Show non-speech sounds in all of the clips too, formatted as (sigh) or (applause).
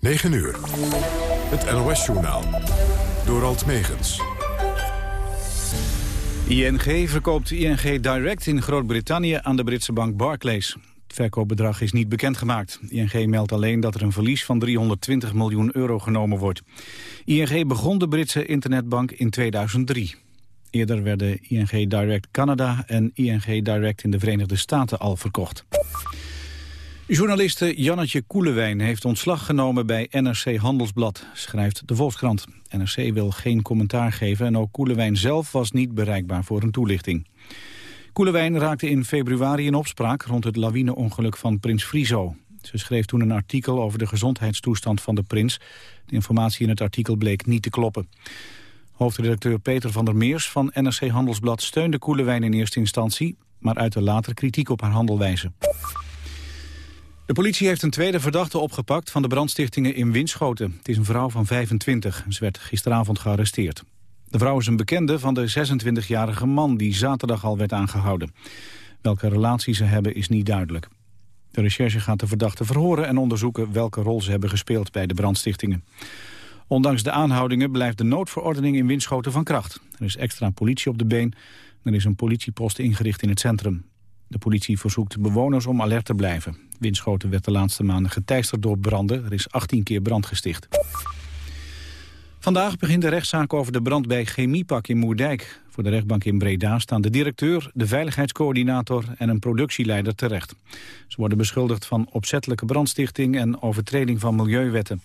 9 uur. Het NOS-journaal. Door Alt Megens. ING verkoopt ING Direct in Groot-Brittannië aan de Britse bank Barclays. Het verkoopbedrag is niet bekendgemaakt. ING meldt alleen dat er een verlies van 320 miljoen euro genomen wordt. ING begon de Britse internetbank in 2003. Eerder werden ING Direct Canada en ING Direct in de Verenigde Staten al verkocht. Journaliste Jannetje Koelewijn heeft ontslag genomen bij NRC Handelsblad, schrijft de Volkskrant. NRC wil geen commentaar geven en ook Koelewijn zelf was niet bereikbaar voor een toelichting. Koelewijn raakte in februari in opspraak rond het lawineongeluk van prins Friso. Ze schreef toen een artikel over de gezondheidstoestand van de prins. De informatie in het artikel bleek niet te kloppen. Hoofdredacteur Peter van der Meers van NRC Handelsblad steunde Koelewijn in eerste instantie, maar uitte later kritiek op haar handelwijze. De politie heeft een tweede verdachte opgepakt van de brandstichtingen in Winschoten. Het is een vrouw van 25. Ze werd gisteravond gearresteerd. De vrouw is een bekende van de 26-jarige man die zaterdag al werd aangehouden. Welke relatie ze hebben is niet duidelijk. De recherche gaat de verdachte verhoren en onderzoeken welke rol ze hebben gespeeld bij de brandstichtingen. Ondanks de aanhoudingen blijft de noodverordening in Winschoten van kracht. Er is extra politie op de been. Er is een politiepost ingericht in het centrum. De politie verzoekt bewoners om alert te blijven. Winschoten werd de laatste maanden geteisterd door branden. Er is 18 keer brand gesticht. Vandaag begint de rechtszaak over de brand bij Chemiepak in Moerdijk. Voor de rechtbank in Breda staan de directeur, de veiligheidscoördinator en een productieleider terecht. Ze worden beschuldigd van opzettelijke brandstichting en overtreding van milieuwetten.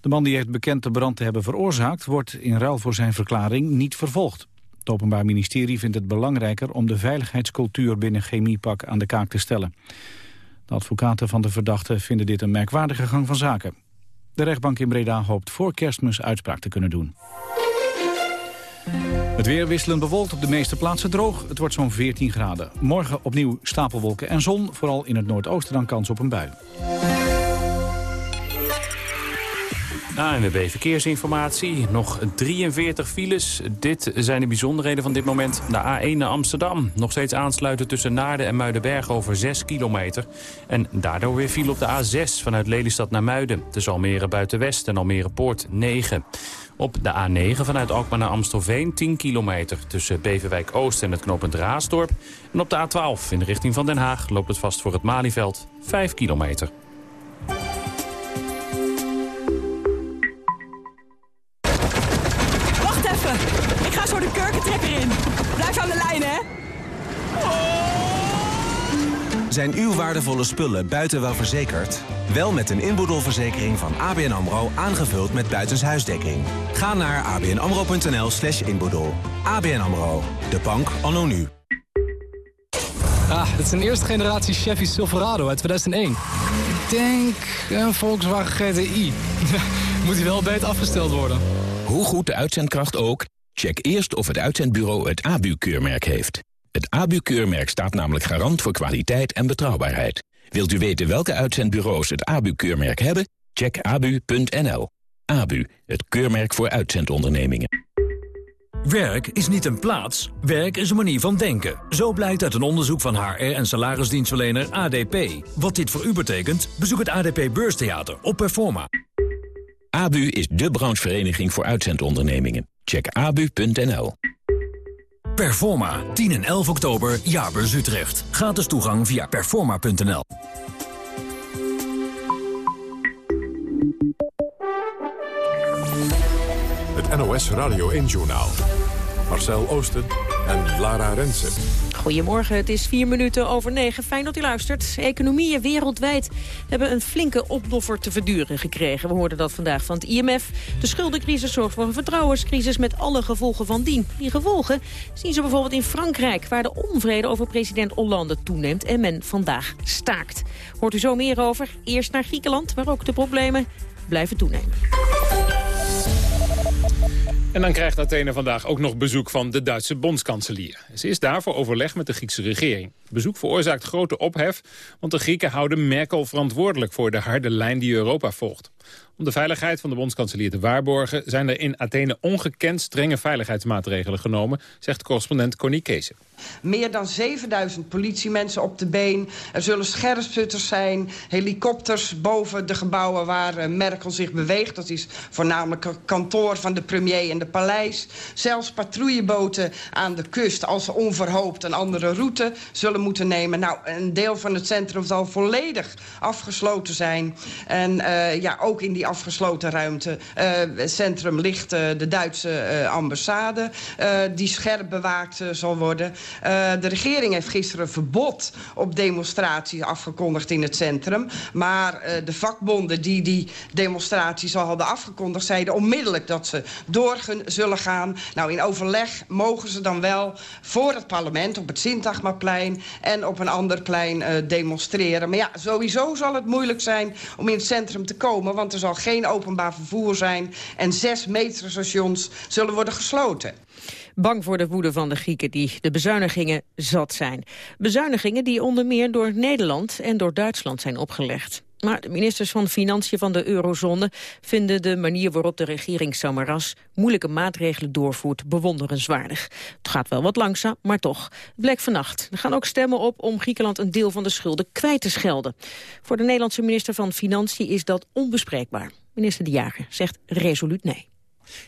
De man die heeft bekend de brand te hebben veroorzaakt... wordt in ruil voor zijn verklaring niet vervolgd. Het Openbaar Ministerie vindt het belangrijker om de veiligheidscultuur binnen Chemiepak aan de kaak te stellen. De advocaten van de verdachte vinden dit een merkwaardige gang van zaken. De rechtbank in Breda hoopt voor kerstmis uitspraak te kunnen doen. Het weer wisselend bewolkt op de meeste plaatsen droog. Het wordt zo'n 14 graden. Morgen opnieuw stapelwolken en zon. Vooral in het noordoosten dan kans op een bui. ANWB Verkeersinformatie. Nog 43 files. Dit zijn de bijzonderheden van dit moment. De A1 naar Amsterdam. Nog steeds aansluiten tussen Naarden en Muidenberg over 6 kilometer. En daardoor weer file op de A6 vanuit Lelystad naar Muiden. Tussen Almere Buitenwest en Almere Poort 9. Op de A9 vanuit Alkmaar naar Amstelveen 10 kilometer... tussen Beverwijk Oost en het knooppunt Raasdorp. En op de A12 in de richting van Den Haag loopt het vast voor het Malieveld 5 kilometer. Zijn uw waardevolle spullen buiten wel verzekerd? Wel met een inboedelverzekering van ABN AMRO aangevuld met buitenshuisdekking. Ga naar abnamro.nl slash inboedel. ABN AMRO, de bank anno nu. Ah, het is een eerste generatie Chevy Silverado uit 2001. Ik denk een Volkswagen GTI. (laughs) Moet hij wel beter afgesteld worden. Hoe goed de uitzendkracht ook, check eerst of het uitzendbureau het ABU-keurmerk heeft. Het ABU-keurmerk staat namelijk garant voor kwaliteit en betrouwbaarheid. Wilt u weten welke uitzendbureaus het ABU-keurmerk hebben? Check abu.nl. ABU, het keurmerk voor uitzendondernemingen. Werk is niet een plaats, werk is een manier van denken. Zo blijkt uit een onderzoek van HR en salarisdienstverlener ADP. Wat dit voor u betekent, bezoek het ADP Beurstheater op Performa. ABU is de branchevereniging voor uitzendondernemingen. Check abu.nl. Performa, 10 en 11 oktober, Jaarbeurs Utrecht. Gratis toegang via performa.nl. Het NOS Radio 1-journaal. Marcel Oosten en Lara Rensen. Goedemorgen, het is vier minuten over negen. Fijn dat u luistert. Economieën wereldwijd hebben een flinke opdoffer te verduren gekregen. We hoorden dat vandaag van het IMF. De schuldencrisis zorgt voor een vertrouwenscrisis met alle gevolgen van dien. Die gevolgen zien ze bijvoorbeeld in Frankrijk... waar de onvrede over president Hollande toeneemt en men vandaag staakt. Hoort u zo meer over? Eerst naar Griekenland, waar ook de problemen blijven toenemen. En dan krijgt Athene vandaag ook nog bezoek van de Duitse bondskanselier. Ze is daar voor overleg met de Griekse regering. Bezoek veroorzaakt grote ophef, want de Grieken houden Merkel verantwoordelijk voor de harde lijn die Europa volgt. Om de veiligheid van de bondskanselier te waarborgen... zijn er in Athene ongekend strenge veiligheidsmaatregelen genomen... zegt correspondent Connie Kees. Meer dan 7000 politiemensen op de been. Er zullen scherpschutters zijn, helikopters boven de gebouwen waar uh, Merkel zich beweegt. Dat is voornamelijk het kantoor van de premier in de paleis. Zelfs patrouilleboten aan de kust als ze onverhoopt een andere route zullen moeten nemen. Nou, een deel van het centrum zal volledig afgesloten zijn. En uh, ja, ook in die afgesloten ruimte, uh, centrum ligt de Duitse ambassade... die scherp bewaakt zal worden. De regering heeft gisteren verbod op demonstraties afgekondigd in het centrum. Maar de vakbonden die die demonstraties al hadden afgekondigd... zeiden onmiddellijk dat ze door zullen gaan. Nou, in overleg mogen ze dan wel voor het parlement op het Sintagmaplein... en op een ander plein demonstreren. Maar ja, sowieso zal het moeilijk zijn om in het centrum te komen... want er zal geen openbaar vervoer zijn... en zes metrostations zullen worden gesloten. Bang voor de woede van de Grieken die de bezuinigingen zat zijn. Bezuinigingen die onder meer door Nederland en door Duitsland zijn opgelegd. Maar de ministers van Financiën van de eurozone vinden de manier waarop de regering Samaras moeilijke maatregelen doorvoert bewonderenswaardig. Het gaat wel wat langzaam, maar toch. Het bleek vannacht. Er gaan ook stemmen op om Griekenland een deel van de schulden kwijt te schelden. Voor de Nederlandse minister van Financiën is dat onbespreekbaar. Minister De Jager zegt resoluut nee.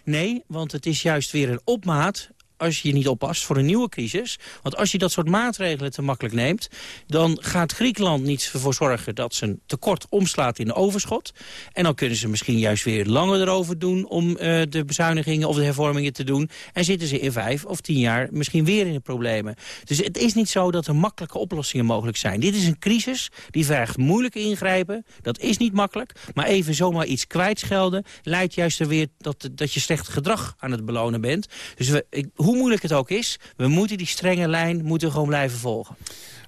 Nee, want het is juist weer een opmaat als je niet oppast voor een nieuwe crisis. Want als je dat soort maatregelen te makkelijk neemt... dan gaat Griekenland niet ervoor zorgen dat zijn tekort omslaat in de overschot. En dan kunnen ze misschien juist weer langer erover doen... om uh, de bezuinigingen of de hervormingen te doen. En zitten ze in vijf of tien jaar misschien weer in de problemen. Dus het is niet zo dat er makkelijke oplossingen mogelijk zijn. Dit is een crisis die vergt moeilijk ingrijpen. Dat is niet makkelijk. Maar even zomaar iets kwijtschelden... leidt juist er weer dat, dat je slecht gedrag aan het belonen bent. Dus we, ik, hoe moeilijk het ook is, we moeten die strenge lijn moeten gewoon blijven volgen.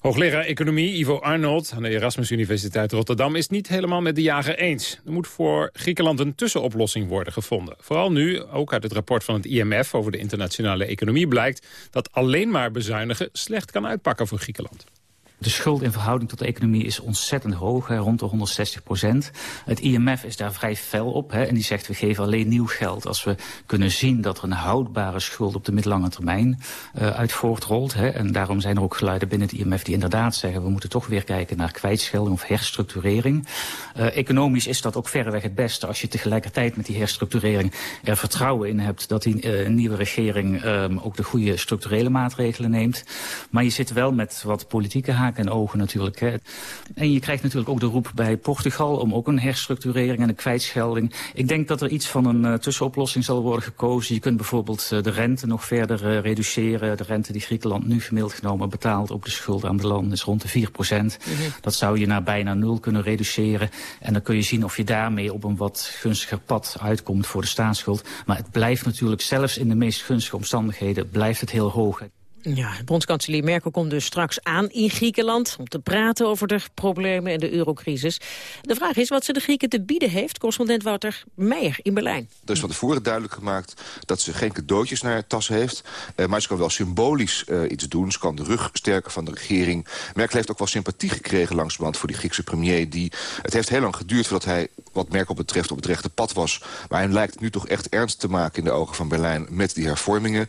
Hoogleraar Economie Ivo Arnold aan de Erasmus Universiteit Rotterdam... is niet helemaal met de jager eens. Er moet voor Griekenland een tussenoplossing worden gevonden. Vooral nu, ook uit het rapport van het IMF over de internationale economie... blijkt dat alleen maar bezuinigen slecht kan uitpakken voor Griekenland. De schuld in verhouding tot de economie is ontzettend hoog, hè, rond de 160 procent. Het IMF is daar vrij fel op hè, en die zegt we geven alleen nieuw geld als we kunnen zien dat er een houdbare schuld op de middellange termijn uh, uit voortrolt. Hè. En daarom zijn er ook geluiden binnen het IMF die inderdaad zeggen we moeten toch weer kijken naar kwijtschelding of herstructurering. Uh, economisch is dat ook verreweg het beste als je tegelijkertijd met die herstructurering er vertrouwen in hebt dat die uh, nieuwe regering um, ook de goede structurele maatregelen neemt. Maar je zit wel met wat politieke en ogen natuurlijk. Hè. En je krijgt natuurlijk ook de roep bij Portugal om ook een herstructurering en een kwijtschelding. Ik denk dat er iets van een uh, tussenoplossing zal worden gekozen. Je kunt bijvoorbeeld uh, de rente nog verder uh, reduceren. De rente die Griekenland nu gemiddeld genomen betaalt op de schulden aan de landen is rond de 4 procent. Mm -hmm. Dat zou je naar bijna nul kunnen reduceren. En dan kun je zien of je daarmee op een wat gunstiger pad uitkomt voor de staatsschuld. Maar het blijft natuurlijk zelfs in de meest gunstige omstandigheden blijft het heel hoog. Ja, bondskanselier Merkel komt dus straks aan in Griekenland... om te praten over de problemen en de eurocrisis. De vraag is wat ze de Grieken te bieden heeft. Correspondent Wouter Meijer in Berlijn. Er is van tevoren duidelijk gemaakt dat ze geen cadeautjes naar tas heeft. Uh, maar ze kan wel symbolisch uh, iets doen. Ze kan de rug sterken van de regering. Merkel heeft ook wel sympathie gekregen langzamerhand voor die Griekse premier. Die, het heeft heel lang geduurd voordat hij, wat Merkel betreft, op het rechte pad was. Maar hij lijkt nu toch echt ernst te maken in de ogen van Berlijn met die hervormingen.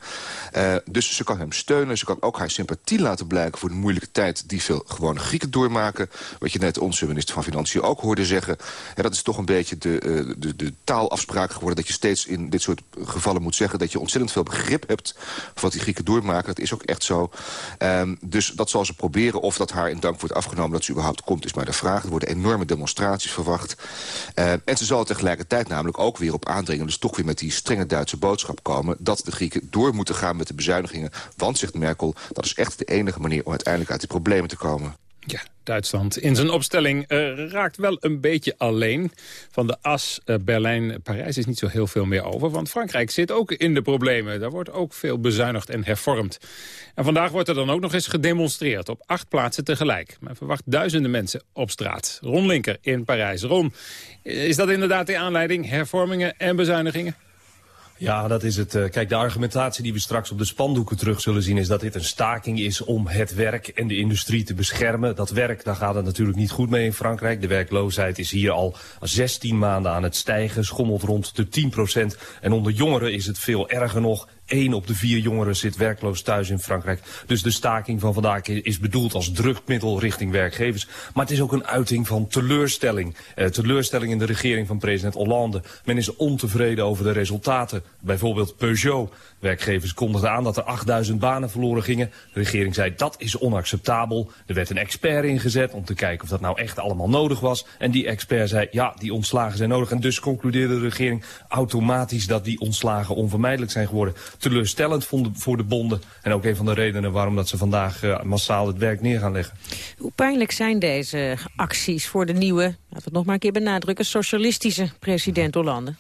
Uh, dus ze kan hem steunen. Ze kan ook haar sympathie laten blijken voor de moeilijke tijd... die veel gewone Grieken doormaken. Wat je net onze minister van Financiën ook hoorde zeggen. Ja, dat is toch een beetje de, uh, de, de taalafspraak geworden... dat je steeds in dit soort gevallen moet zeggen... dat je ontzettend veel begrip hebt voor wat die Grieken doormaken. Dat is ook echt zo. Um, dus dat zal ze proberen. Of dat haar in dank wordt afgenomen dat ze überhaupt komt... is maar de vraag. Er worden enorme demonstraties verwacht. Uh, en ze zal tegelijkertijd namelijk ook weer op aandringen... dus toch weer met die strenge Duitse boodschap komen... dat de Grieken door moeten gaan met de bezuinigingen. Want, Merkel, dat is echt de enige manier om uiteindelijk uit die problemen te komen. Ja, Duitsland in zijn opstelling uh, raakt wel een beetje alleen. Van de as uh, Berlijn-Parijs is niet zo heel veel meer over. Want Frankrijk zit ook in de problemen. Daar wordt ook veel bezuinigd en hervormd. En vandaag wordt er dan ook nog eens gedemonstreerd. Op acht plaatsen tegelijk. Men verwacht duizenden mensen op straat. Ron Linker in Parijs. Ron, is dat inderdaad de aanleiding? Hervormingen en bezuinigingen? Ja, dat is het. Eh, kijk, de argumentatie die we straks op de spandoeken terug zullen zien... is dat dit een staking is om het werk en de industrie te beschermen. Dat werk, daar gaat het natuurlijk niet goed mee in Frankrijk. De werkloosheid is hier al 16 maanden aan het stijgen, schommelt rond de 10 procent. En onder jongeren is het veel erger nog. 1 op de vier jongeren zit werkloos thuis in Frankrijk. Dus de staking van vandaag is bedoeld als drukmiddel richting werkgevers. Maar het is ook een uiting van teleurstelling. Eh, teleurstelling in de regering van president Hollande. Men is ontevreden over de resultaten. Bijvoorbeeld Peugeot. Werkgevers kondigden aan dat er 8000 banen verloren gingen. De regering zei dat is onacceptabel. Er werd een expert ingezet om te kijken of dat nou echt allemaal nodig was. En die expert zei ja, die ontslagen zijn nodig. En dus concludeerde de regering automatisch dat die ontslagen onvermijdelijk zijn geworden teleurstellend vonden voor de bonden. En ook een van de redenen waarom dat ze vandaag uh, massaal het werk neer gaan leggen. Hoe pijnlijk zijn deze acties voor de nieuwe, laten we het nog maar een keer benadrukken, socialistische president Hollande?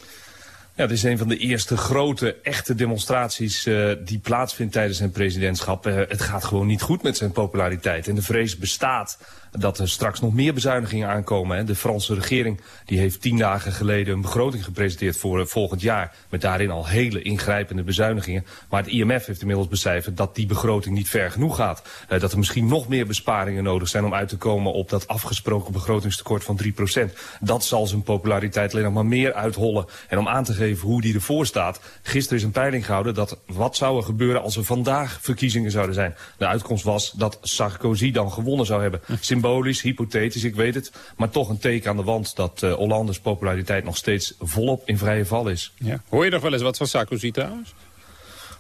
Ja, het is een van de eerste grote, echte demonstraties uh, die plaatsvindt tijdens zijn presidentschap. Uh, het gaat gewoon niet goed met zijn populariteit. En de vrees bestaat dat er straks nog meer bezuinigingen aankomen. Hè. De Franse regering die heeft tien dagen geleden een begroting gepresenteerd voor uh, volgend jaar. Met daarin al hele ingrijpende bezuinigingen. Maar het IMF heeft inmiddels becijferd dat die begroting niet ver genoeg gaat. Uh, dat er misschien nog meer besparingen nodig zijn om uit te komen op dat afgesproken begrotingstekort van 3%. Dat zal zijn populariteit alleen nog maar meer uithollen. En om aan te geven hoe die ervoor staat. Gisteren is een peiling gehouden dat wat zou er gebeuren als er vandaag verkiezingen zouden zijn. De uitkomst was dat Sarkozy dan gewonnen zou hebben symbolisch, hypothetisch, ik weet het. Maar toch een teken aan de wand dat uh, Hollanders populariteit nog steeds volop in vrije val is. Ja. Hoor je nog wel eens wat van Sarkozy trouwens?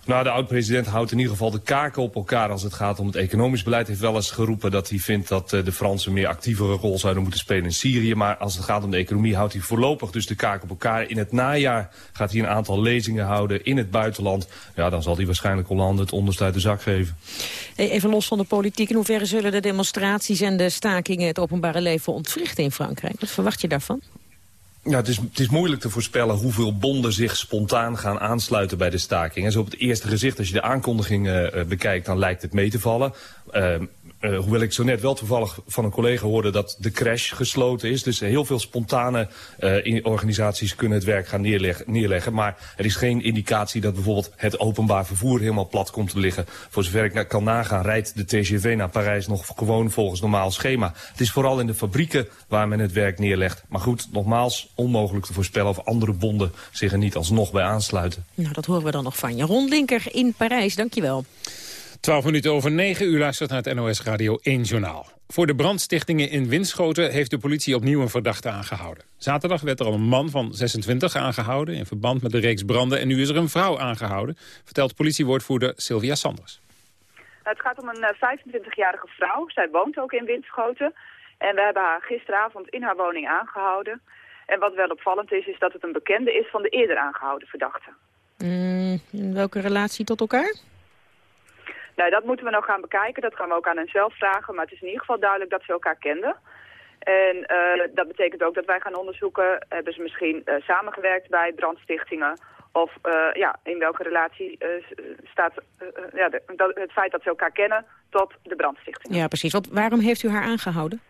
Nou, de oud-president houdt in ieder geval de kaken op elkaar als het gaat om het economisch beleid. Hij heeft wel eens geroepen dat hij vindt dat uh, de Fransen meer actievere rol zouden moeten spelen in Syrië. Maar als het gaat om de economie houdt hij voorlopig dus de kaken op elkaar. In het najaar gaat hij een aantal lezingen houden in het buitenland. Ja, dan zal hij waarschijnlijk Hollande het onderste uit de zak geven. Even los van de politiek, in hoeverre zullen de demonstraties en de stakingen het openbare leven ontwrichten in Frankrijk? Wat verwacht je daarvan? Ja, het is, het is moeilijk te voorspellen hoeveel bonden zich spontaan gaan aansluiten bij de staking. En zo op het eerste gezicht, als je de aankondigingen uh, bekijkt, dan lijkt het mee te vallen. Uh, uh, hoewel ik zo net wel toevallig van een collega hoorde dat de crash gesloten is. Dus heel veel spontane uh, organisaties kunnen het werk gaan neerleggen, neerleggen. Maar er is geen indicatie dat bijvoorbeeld het openbaar vervoer helemaal plat komt te liggen. Voor zover ik kan nagaan rijdt de TGV naar Parijs nog gewoon volgens normaal schema. Het is vooral in de fabrieken waar men het werk neerlegt. Maar goed, nogmaals, onmogelijk te voorspellen of andere bonden zich er niet alsnog bij aansluiten. Nou, dat horen we dan nog van je. Ron Linker in Parijs, dankjewel. 12 minuten over 9 uur luistert naar het NOS Radio 1 Journaal. Voor de brandstichtingen in Winschoten heeft de politie opnieuw een verdachte aangehouden. Zaterdag werd er al een man van 26 aangehouden in verband met de reeks branden... en nu is er een vrouw aangehouden, vertelt politiewoordvoerder Sylvia Sanders. Het gaat om een 25-jarige vrouw. Zij woont ook in Winschoten. En we hebben haar gisteravond in haar woning aangehouden. En wat wel opvallend is, is dat het een bekende is van de eerder aangehouden verdachte. Mm, in welke relatie tot elkaar? Nou, dat moeten we nog gaan bekijken. Dat gaan we ook aan hen zelf vragen. Maar het is in ieder geval duidelijk dat ze elkaar kenden. En uh, dat betekent ook dat wij gaan onderzoeken... hebben ze misschien uh, samengewerkt bij brandstichtingen... of uh, ja, in welke relatie staat ja, dat, het feit dat ze elkaar kennen tot de brandstichting. Ja, precies. Want waarom heeft u haar aangehouden?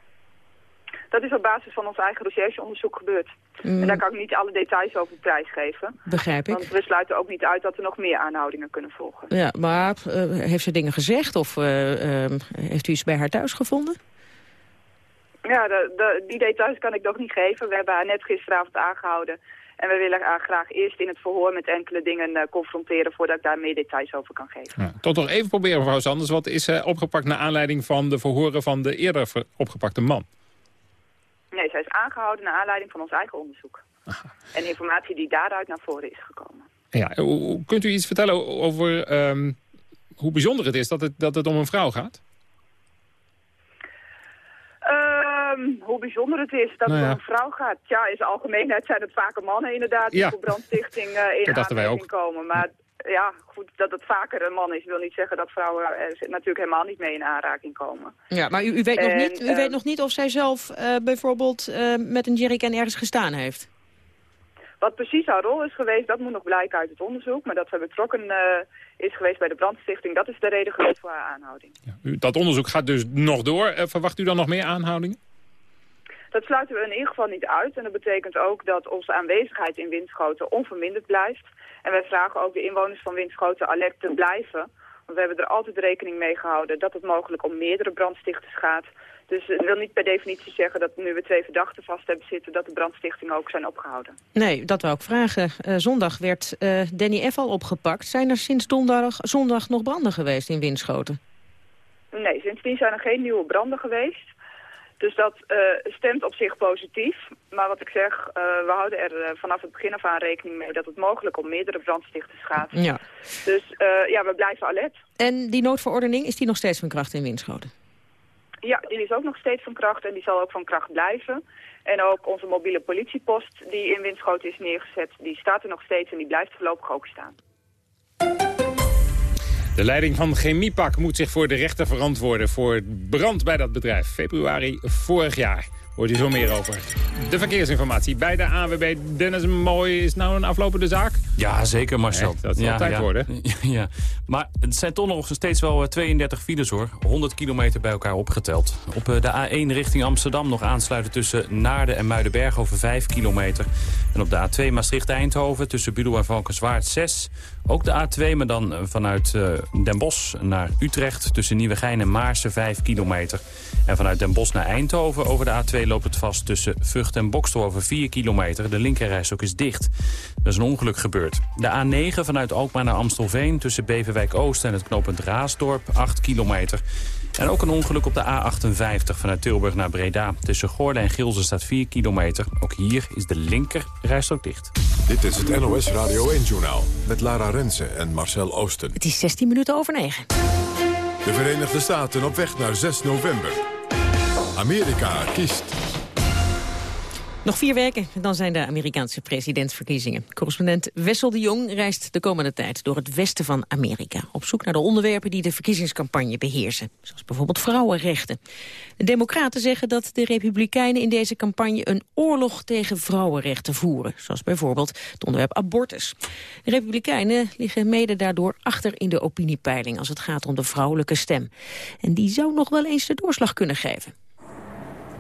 Dat is op basis van ons eigen rechercheonderzoek gebeurd. Mm. En daar kan ik niet alle details over prijsgeven. Begrijp ik. Want we sluiten ook niet uit dat er nog meer aanhoudingen kunnen volgen. Ja, maar uh, heeft ze dingen gezegd of uh, uh, heeft u iets bij haar thuis gevonden? Ja, de, de, die details kan ik nog niet geven. We hebben haar net gisteravond aangehouden. En we willen haar graag eerst in het verhoor met enkele dingen confronteren... voordat ik daar meer details over kan geven. Ja, tot nog even proberen, mevrouw Sanders. Wat is opgepakt naar aanleiding van de verhoren van de eerder opgepakte man? Nee, zij is aangehouden naar aanleiding van ons eigen onderzoek. Aha. (laughs) En informatie die daaruit naar voren is gekomen. Ja, kunt u iets vertellen over um, hoe bijzonder het is dat het, dat het om een vrouw gaat? Um, hoe bijzonder het is dat nou ja. het om een vrouw gaat. Ja, in zijn algemeenheid zijn het vaker mannen inderdaad die ja. voor brandstichting uh, in aanmerking komen. Maar ja, goed, dat het vaker een man is, wil niet zeggen dat vrouwen er natuurlijk helemaal niet mee in aanraking komen. Ja, maar u, u weet, en, nog, niet, u uh, weet nog niet of zij zelf uh, bijvoorbeeld uh, met een jerrycan ergens gestaan heeft? Wat precies haar rol is geweest, dat moet nog blijken uit het onderzoek. Maar dat zij betrokken is geweest bij de brandstichting, dat is de reden geweest voor haar aanhouding. Ja, u, dat onderzoek gaat dus nog door. verwacht u dan nog meer aanhoudingen? Dat sluiten we in ieder geval niet uit. En dat betekent ook dat onze aanwezigheid in Winschoten onverminderd blijft. En wij vragen ook de inwoners van Winschoten alert te blijven. Want we hebben er altijd rekening mee gehouden dat het mogelijk om meerdere brandstichters gaat. Dus het wil niet per definitie zeggen dat nu we twee verdachten vast hebben zitten... dat de brandstichtingen ook zijn opgehouden. Nee, dat wou ik vragen. Uh, zondag werd uh, Danny F. al opgepakt. Zijn er sinds donderdag, zondag nog branden geweest in Winschoten? Nee, sindsdien zijn er geen nieuwe branden geweest. Dus dat uh, stemt op zich positief. Maar wat ik zeg, uh, we houden er uh, vanaf het begin af aan rekening mee... dat het mogelijk om meerdere brandstichters gaat. Ja. Dus ja, we blijven alert. En die noodverordening, is die nog steeds van kracht in Winschoten? Ja, die is ook nog steeds van kracht en die zal ook van kracht blijven. En ook onze mobiele politiepost die in Winschoten is neergezet... die staat er nog steeds en die blijft voorlopig ook staan. De leiding van Chemiepak moet zich voor de rechter verantwoorden... voor brand bij dat bedrijf. Februari vorig jaar. Hoort u zo meer over. De verkeersinformatie bij de AWB. Dennis Mooi is nou een aflopende zaak? Ja, zeker Marcel. dat zal ja, tijd ja. worden. (laughs) Ja, maar het zijn toch nog steeds wel 32 files hoor. 100 kilometer bij elkaar opgeteld. Op de A1 richting Amsterdam nog aansluiten tussen Naarden en Muidenberg over 5 kilometer. En op de A2 Maastricht-Eindhoven tussen Budel en Valkenswaard 6. Ook de A2, maar dan vanuit Den Bosch naar Utrecht tussen Nieuwegein en Maarsen 5 kilometer. En vanuit Den Bosch naar Eindhoven over de A2 loopt het vast tussen Vught en Bokstel over 4 kilometer. De linkerrijstok is dicht. Er is een ongeluk gebeurd. De A9 vanuit Alkmaar naar Amstelveen tussen Beverwijk Oost en het knooppunt Raasdorp 8 kilometer. En ook een ongeluk op de A58 vanuit Tilburg naar Breda. Tussen Goorlen en Gilzen staat 4 kilometer. Ook hier is de linker rijstrook dicht. Dit is het NOS Radio 1-journaal met Lara Rensen en Marcel Oosten. Het is 16 minuten over 9. De Verenigde Staten op weg naar 6 november. Amerika kiest. Nog vier weken, dan zijn de Amerikaanse presidentsverkiezingen. Correspondent Wessel de Jong reist de komende tijd door het westen van Amerika... op zoek naar de onderwerpen die de verkiezingscampagne beheersen. Zoals bijvoorbeeld vrouwenrechten. De democraten zeggen dat de republikeinen in deze campagne... een oorlog tegen vrouwenrechten voeren. Zoals bijvoorbeeld het onderwerp abortus. De republikeinen liggen mede daardoor achter in de opiniepeiling... als het gaat om de vrouwelijke stem. En die zou nog wel eens de doorslag kunnen geven.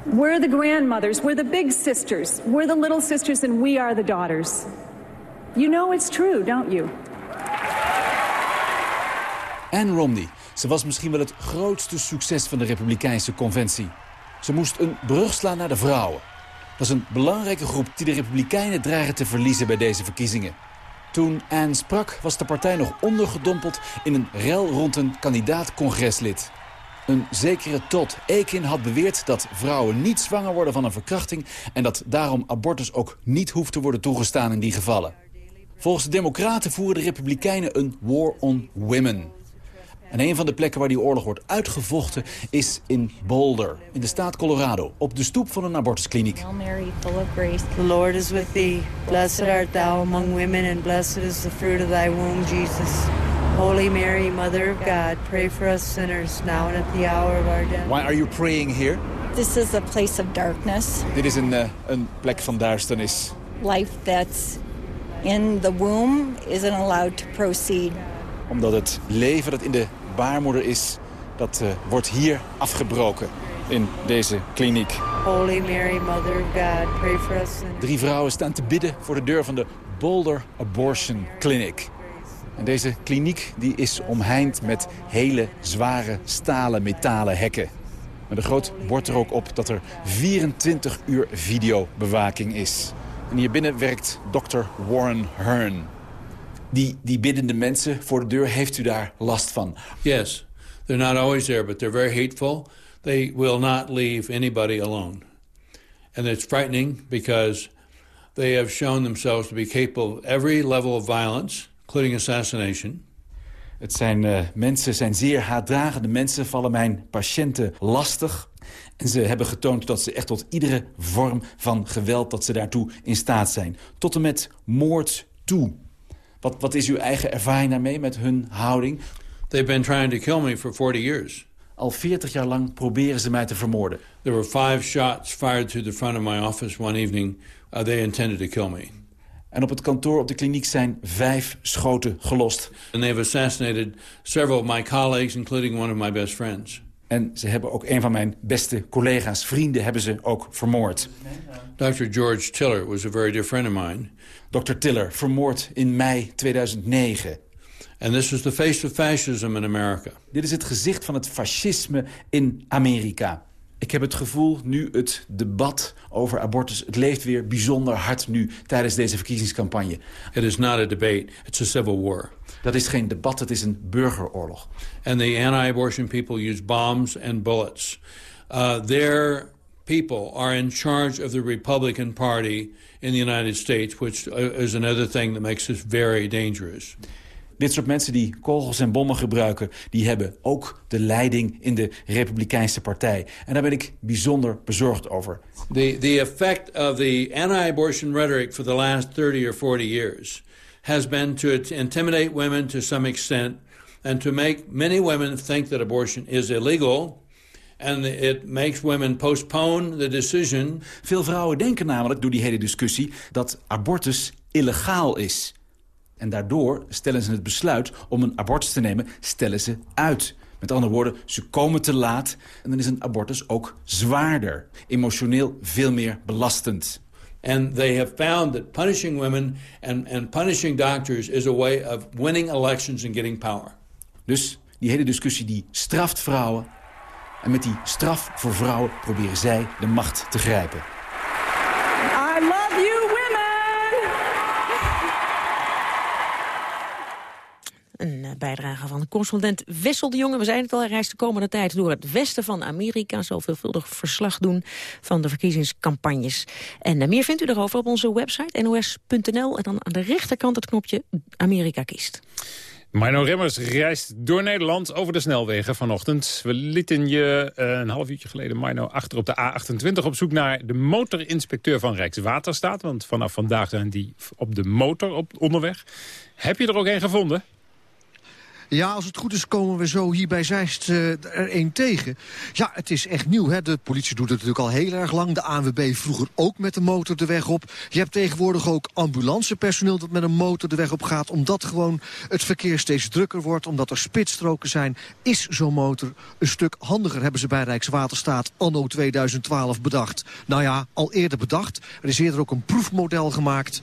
We're the grandmothers, we're the big sisters, we're the little sisters, and we are the daughters. You know it's true, don't you? Anne Romney. Ze was misschien wel het grootste succes van de Republikeinse conventie. Ze moest een brug slaan naar de vrouwen. Dat is een belangrijke groep die de Republikeinen dreigen te verliezen bij deze verkiezingen. Toen Anne sprak was de partij nog ondergedompeld in een rel rond een kandidaat-congreslid. Een zekere Todd Ekin had beweerd dat vrouwen niet zwanger worden van een verkrachting... en dat daarom abortus ook niet hoeft te worden toegestaan in die gevallen. Volgens de democraten voeren de republikeinen een war on women. En een van de plekken waar die oorlog wordt uitgevochten is in Boulder, in de staat Colorado, op de stoep van een abortuskliniek. The Lord is with thee. Blessed art thou among women, and blessed is the fruit of thy womb, Jesus. Holy Mary, Mother of God, pray for us sinners, now and at the hour of our death. Why are you praying here? This is a place of darkness. Dit is een, uh, een plek van duisternis. Life that's in the womb isn't allowed to proceed. Omdat het leven dat in de baarmoeder is, dat uh, wordt hier afgebroken in deze kliniek. Holy Mary, Mother of God, pray for us. Drie vrouwen staan te bidden voor de deur van de Boulder Abortion Clinic. En deze kliniek die is omheind met hele zware stalen metalen hekken. Met een groot bord er ook op dat er 24 uur videobewaking is. En hier binnen werkt dokter Warren Hearn. Die, die biddende mensen voor de deur, heeft u daar last van? Yes. They're not always there, but they're very hateful. They will not leave anybody alone. And it's frightening because they have shown themselves to be capable of every level of violence including assassination. Het zijn uh, mensen, zijn zeer haatdragende mensen, vallen mijn patiënten lastig. En ze hebben getoond dat ze echt tot iedere vorm van geweld... dat ze daartoe in staat zijn. Tot en met moord toe. Wat, wat is uw eigen ervaring daarmee met hun houding? They've been trying to kill me for 40 years. Al 40 jaar lang proberen ze mij te vermoorden. There were five shots fired through the front of my office one evening. Uh, they intended to kill me. En op het kantoor op de kliniek zijn vijf schoten gelost. And they've assassinated several of my colleagues, including one of my best friends. En ze hebben ook een van mijn beste collega's, vrienden, hebben ze ook vermoord. Dr. George Tiller was a very dear friend of mine. Dr. Tiller, vermoord in mei 2009. And this was the face of fascism in America. Dit is het gezicht van het fascisme in Amerika. Ik heb het gevoel, nu het debat over abortus... het leeft weer bijzonder hard nu tijdens deze verkiezingscampagne. It is not a debate, it's a civil war. Dat is geen debat, het is een burgeroorlog. And the anti-abortion people use bombs and bullets. Uh, their people are in charge of the Republican Party in the United States... which uh, is another thing that makes this very dangerous. Dit soort mensen die kogels en bommen gebruiken... die hebben ook de leiding in de Republikeinse partij. En daar ben ik bijzonder bezorgd over. The, the effect of the anti-abortion rhetoric for the last 30 or 40 years... has been to intimidate women to some extent... and to make many women think that abortion is illegal... And it makes women postpone the decision. Veel vrouwen denken namelijk door die hele discussie dat abortus illegaal is. En daardoor stellen ze het besluit om een abortus te nemen, stellen ze uit. Met andere woorden, ze komen te laat en dan is een abortus ook zwaarder. Emotioneel veel meer belastend. And they have found that punishing women and, and punishing doctors is a way of winning elections and getting power. Dus die hele discussie die straft vrouwen. En met die straf voor vrouwen proberen zij de macht te grijpen. I love you, women! Een eh, bijdrage van correspondent Wessel de Jonge. We zijn het al, hij reist de komende tijd door het westen van Amerika. Zal veelvuldig verslag doen van de verkiezingscampagnes. En eh, meer vindt u erover op onze website nos.nl. En dan aan de rechterkant het knopje Amerika kiest. Mino Remmers reist door Nederland over de snelwegen vanochtend. We lieten je uh, een half uurtje geleden, Mino, achter op de A28... op zoek naar de motorinspecteur van Rijkswaterstaat. Want vanaf vandaag zijn die op de motor op onderweg. Heb je er ook een gevonden? Ja, als het goed is komen we zo hier bij Zeist uh, er één tegen. Ja, het is echt nieuw. Hè? De politie doet het natuurlijk al heel erg lang. De ANWB vroeger ook met de motor de weg op. Je hebt tegenwoordig ook ambulancepersoneel dat met een motor de weg op gaat. Omdat gewoon het verkeer steeds drukker wordt. Omdat er spitsstroken zijn. Is zo'n motor een stuk handiger, hebben ze bij Rijkswaterstaat anno 2012 bedacht. Nou ja, al eerder bedacht. Er is eerder ook een proefmodel gemaakt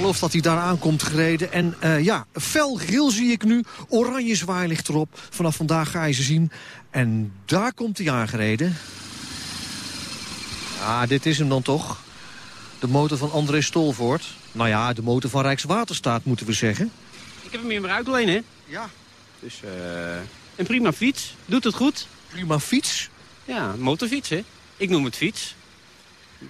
geloof dat hij daar aankomt gereden. En uh, ja, fel grill zie ik nu. Oranje zwaailicht erop. Vanaf vandaag ga je ze zien. En daar komt hij aangereden. Ja, dit is hem dan toch. De motor van André Stolvoort. Nou ja, de motor van Rijkswaterstaat moeten we zeggen. Ik heb hem hier maar alleen, hè? Ja. Dus, uh, een prima fiets. Doet het goed. Prima fiets? Ja, motorfiets, hè? Ik noem het fiets.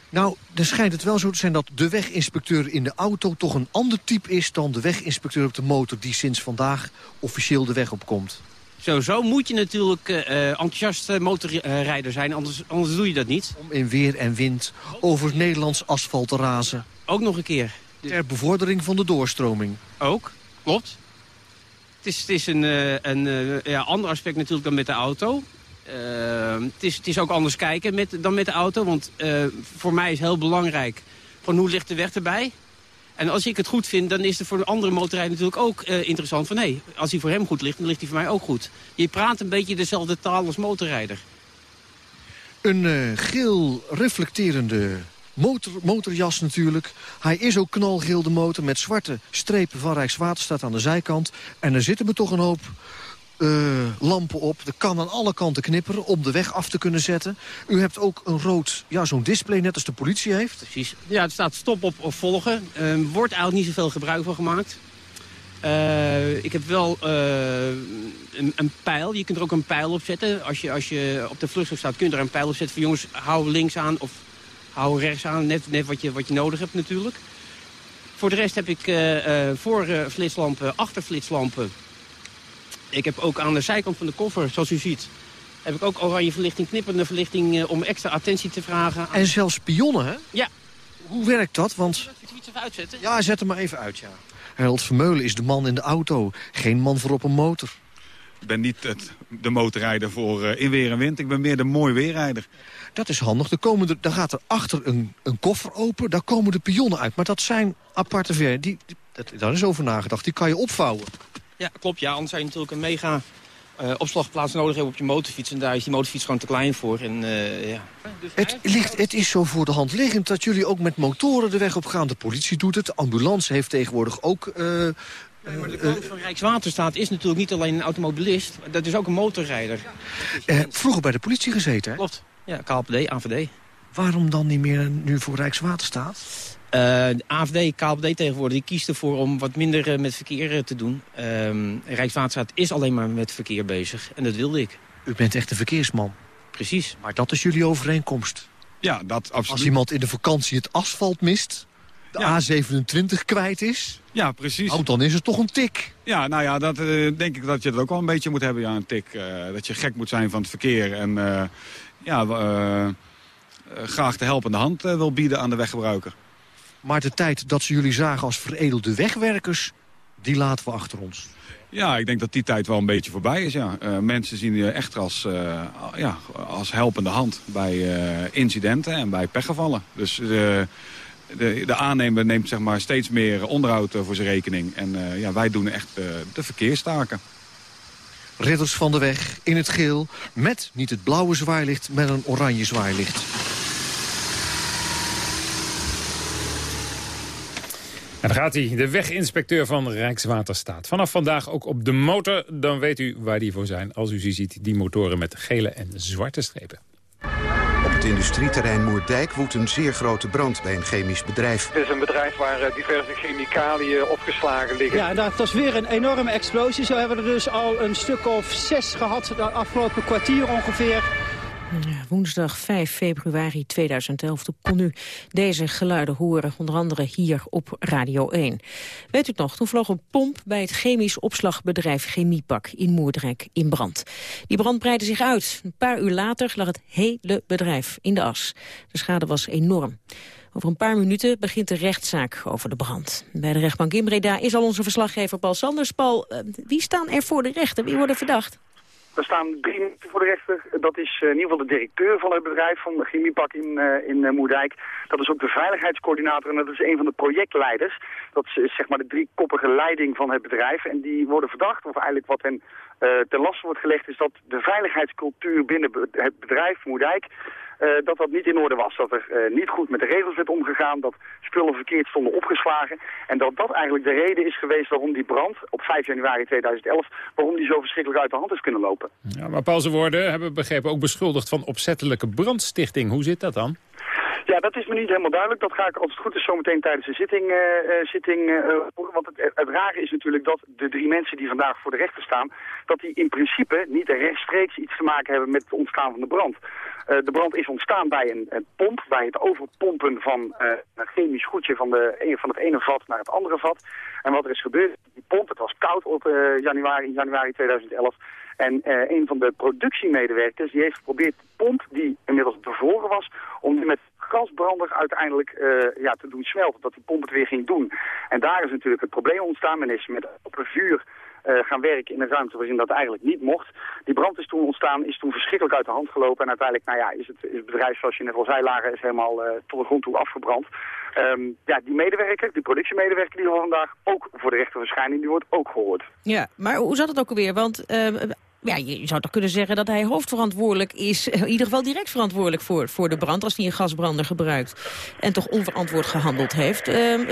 Nou, dan schijnt het wel zo te zijn dat de weginspecteur in de auto... toch een ander type is dan de weginspecteur op de motor... die sinds vandaag officieel de weg opkomt. Sowieso moet je natuurlijk uh, enthousiast motorrijder zijn, anders, anders doe je dat niet. Om in weer en wind over het Nederlands asfalt te razen. Ook nog een keer. Ter bevordering van de doorstroming. Ook, klopt. Het is, het is een, een ja, ander aspect natuurlijk dan met de auto. Uh, het, is, het is ook anders kijken met, dan met de auto. Want uh, voor mij is heel belangrijk van hoe ligt de weg erbij. En als ik het goed vind, dan is het voor de andere motorrijder natuurlijk ook uh, interessant. Van nee, als hij voor hem goed ligt, dan ligt hij voor mij ook goed. Je praat een beetje dezelfde taal als motorrijder. Een geel reflecterende motor, motorjas natuurlijk. Hij is ook knalgeel de motor met zwarte strepen van Rijkswaterstaat aan de zijkant. En er zitten we toch een hoop uh, lampen op. Er kan aan alle kanten knipperen om de weg af te kunnen zetten. U hebt ook een rood, ja, zo'n display net als de politie heeft. Precies. Ja, er staat stop op of volgen. Uh, wordt eigenlijk niet zoveel gebruik van gemaakt. Uh, ik heb wel een, een, pijl. Je kunt er ook een pijl op zetten. Als je, als je op de vluchtstrook staat, kun je er een pijl op zetten. Van jongens, hou links aan of hou rechts aan. Net, net wat, je, wat je nodig hebt natuurlijk. Voor de rest heb ik voor flitslampen, achter flitslampen ik heb ook aan de zijkant van de koffer, zoals u ziet... heb ik ook oranje verlichting, knipperende verlichting... Uh, om extra attentie te vragen. En zelfs spionnen, hè? Ja. Hoe werkt dat? Want... Ik iets even uitzetten? Ja, zet hem maar even uit, ja. Harold Vermeulen is de man in de auto. Geen man voor op een motor. Ik ben niet het, de motorrijder voor uh, in weer en wind. Ik ben meer de mooi weerrijder. Dat is handig. Er komen er, dan gaat er achter een, een koffer open. Daar komen de pionnen uit. Maar dat zijn aparte ver. Die, die, dat, daar is over nagedacht. Die kan je opvouwen. Ja, klopt. Ja, anders zou je natuurlijk een mega uh, opslagplaats nodig hebt op je motorfiets. En daar is die motorfiets gewoon te klein voor. En, uh, ja. het, ligt, het is zo voor de hand liggend dat jullie ook met motoren de weg op gaan. De politie doet het, de ambulance heeft tegenwoordig ook... Uh, Nee, maar de klant van Rijkswaterstaat is natuurlijk niet alleen een automobilist. Dat is ook een motorrijder. vroeger bij de politie gezeten, hè? Klopt. Ja, KLPD, AVD. Waarom dan niet meer nu voor Rijkswaterstaat? Uh, AFD, KLPD tegenwoordig, die kiest ervoor om wat minder uh, met verkeer uh, te doen. Uh, Rijkswaterstaat is alleen maar met verkeer bezig. En dat wilde ik. U bent echt een verkeersman. Precies. Maar dat is jullie overeenkomst. Ja, dat absoluut. Als iemand in de vakantie het asfalt mist, de ja. A27 kwijt is... Ja, precies. Oh, dan is het toch een tik. Ja, nou ja, dat denk ik dat je dat ook wel een beetje moet hebben, ja, een tik. dat je gek moet zijn van het verkeer en ja, graag de helpende hand wil bieden aan de weggebruiker. Maar de tijd dat ze jullie zagen als veredelde wegwerkers, die laten we achter ons. Ja, ik denk dat die tijd wel een beetje voorbij is. Ja. Uh, mensen zien je echt als, uh, ja, als helpende hand bij uh, incidenten en bij pechgevallen. Dus de, de, de, aannemer neemt zeg maar, steeds meer onderhoud voor zijn rekening. En ja, wij doen echt de verkeerstaken. Ridders van de weg, in het geel, met niet het blauwe zwaailicht, met een oranje zwaailicht. En dan gaat hij, de weginspecteur van Rijkswaterstaat. Vanaf vandaag ook op de motor, dan weet u waar die voor zijn. Als u ze ziet, die motoren met gele en zwarte strepen. Op het industrieterrein Moerdijk woedt een zeer grote brand bij een chemisch bedrijf. Het is een bedrijf waar eh, diverse chemicaliën opgeslagen liggen. Ja, dat was weer een enorme explosie. Zo hebben we er dus al een stuk of zes gehad de afgelopen kwartier ongeveer. Woensdag 5 februari 2011 toen kon u deze geluiden horen, onder andere hier op Radio 1. Weet u het nog, toen vloog een pomp bij het chemisch opslagbedrijf Chemiepak in Moerdrijk in brand. Die brand breidde zich uit. Een paar uur later lag het hele bedrijf in de as. De schade was enorm. Over een paar minuten begint de rechtszaak over de brand. Bij de rechtbank in Breda is al onze verslaggever Paul Sanders. Paul, uh, wie staan er voor de rechter? Wie worden verdacht? Er staan drie mensen voor de rechter. Dat is in ieder geval de directeur van het bedrijf, van de chemiepak in, uh, in uh, Moerdijk. Dat is ook de veiligheidscoördinator en dat is een van de projectleiders. Dat is zeg maar de driekoppige leiding van het bedrijf. En die worden verdacht, of eigenlijk wat hen uh, ten laste wordt gelegd... is dat de veiligheidscultuur binnen het bedrijf Moerdijk... Uh, dat dat niet in orde was. Dat er uh, niet goed met de regels werd omgegaan, dat spullen verkeerd stonden opgeslagen. En dat dat eigenlijk de reden is geweest waarom die brand op 5 januari 2011, waarom die zo verschrikkelijk uit de hand is kunnen lopen. Ja, maar Paul worden, hebben we begrepen, ook beschuldigd van opzettelijke brandstichting. Hoe zit dat dan? Ja, dat is me niet helemaal duidelijk. Dat ga ik als het goed is zometeen tijdens de zitting, uh, zitting uh, horen. Want het, het rare is natuurlijk dat de drie mensen die vandaag voor de rechter staan... dat die in principe niet rechtstreeks iets te maken hebben met het ontstaan van de brand. De brand is ontstaan bij een, een pomp, bij het overpompen van een chemisch goedje van, de, van het ene vat naar het andere vat. En wat er is gebeurd, die pomp, het was koud op januari, januari 2011... En een van de productiemedewerkers die heeft geprobeerd de pomp, die inmiddels bevroren was, om die met gasbrander uiteindelijk uh, ja, te doen smelten. Dat die pomp het weer ging doen. En daar is natuurlijk het probleem ontstaan. Men is met open vuur uh, gaan werken in een ruimte waarin dat eigenlijk niet mocht. Die brand is toen ontstaan, is toen verschrikkelijk uit de hand gelopen. En uiteindelijk nou ja, is, het, is het bedrijf, zoals je net al zei, lager, is helemaal uh, tot de grond toe afgebrand. Um, ja, die medewerker, die productiemedewerker die vandaag ook voor de rechter verschijning, die wordt ook gehoord. Ja, maar hoe zat het ook alweer? Want ja, je zou toch kunnen zeggen dat hij hoofdverantwoordelijk is... in ieder geval direct verantwoordelijk voor, voor de brand... als hij een gasbrander gebruikt en toch onverantwoord gehandeld heeft. Uh,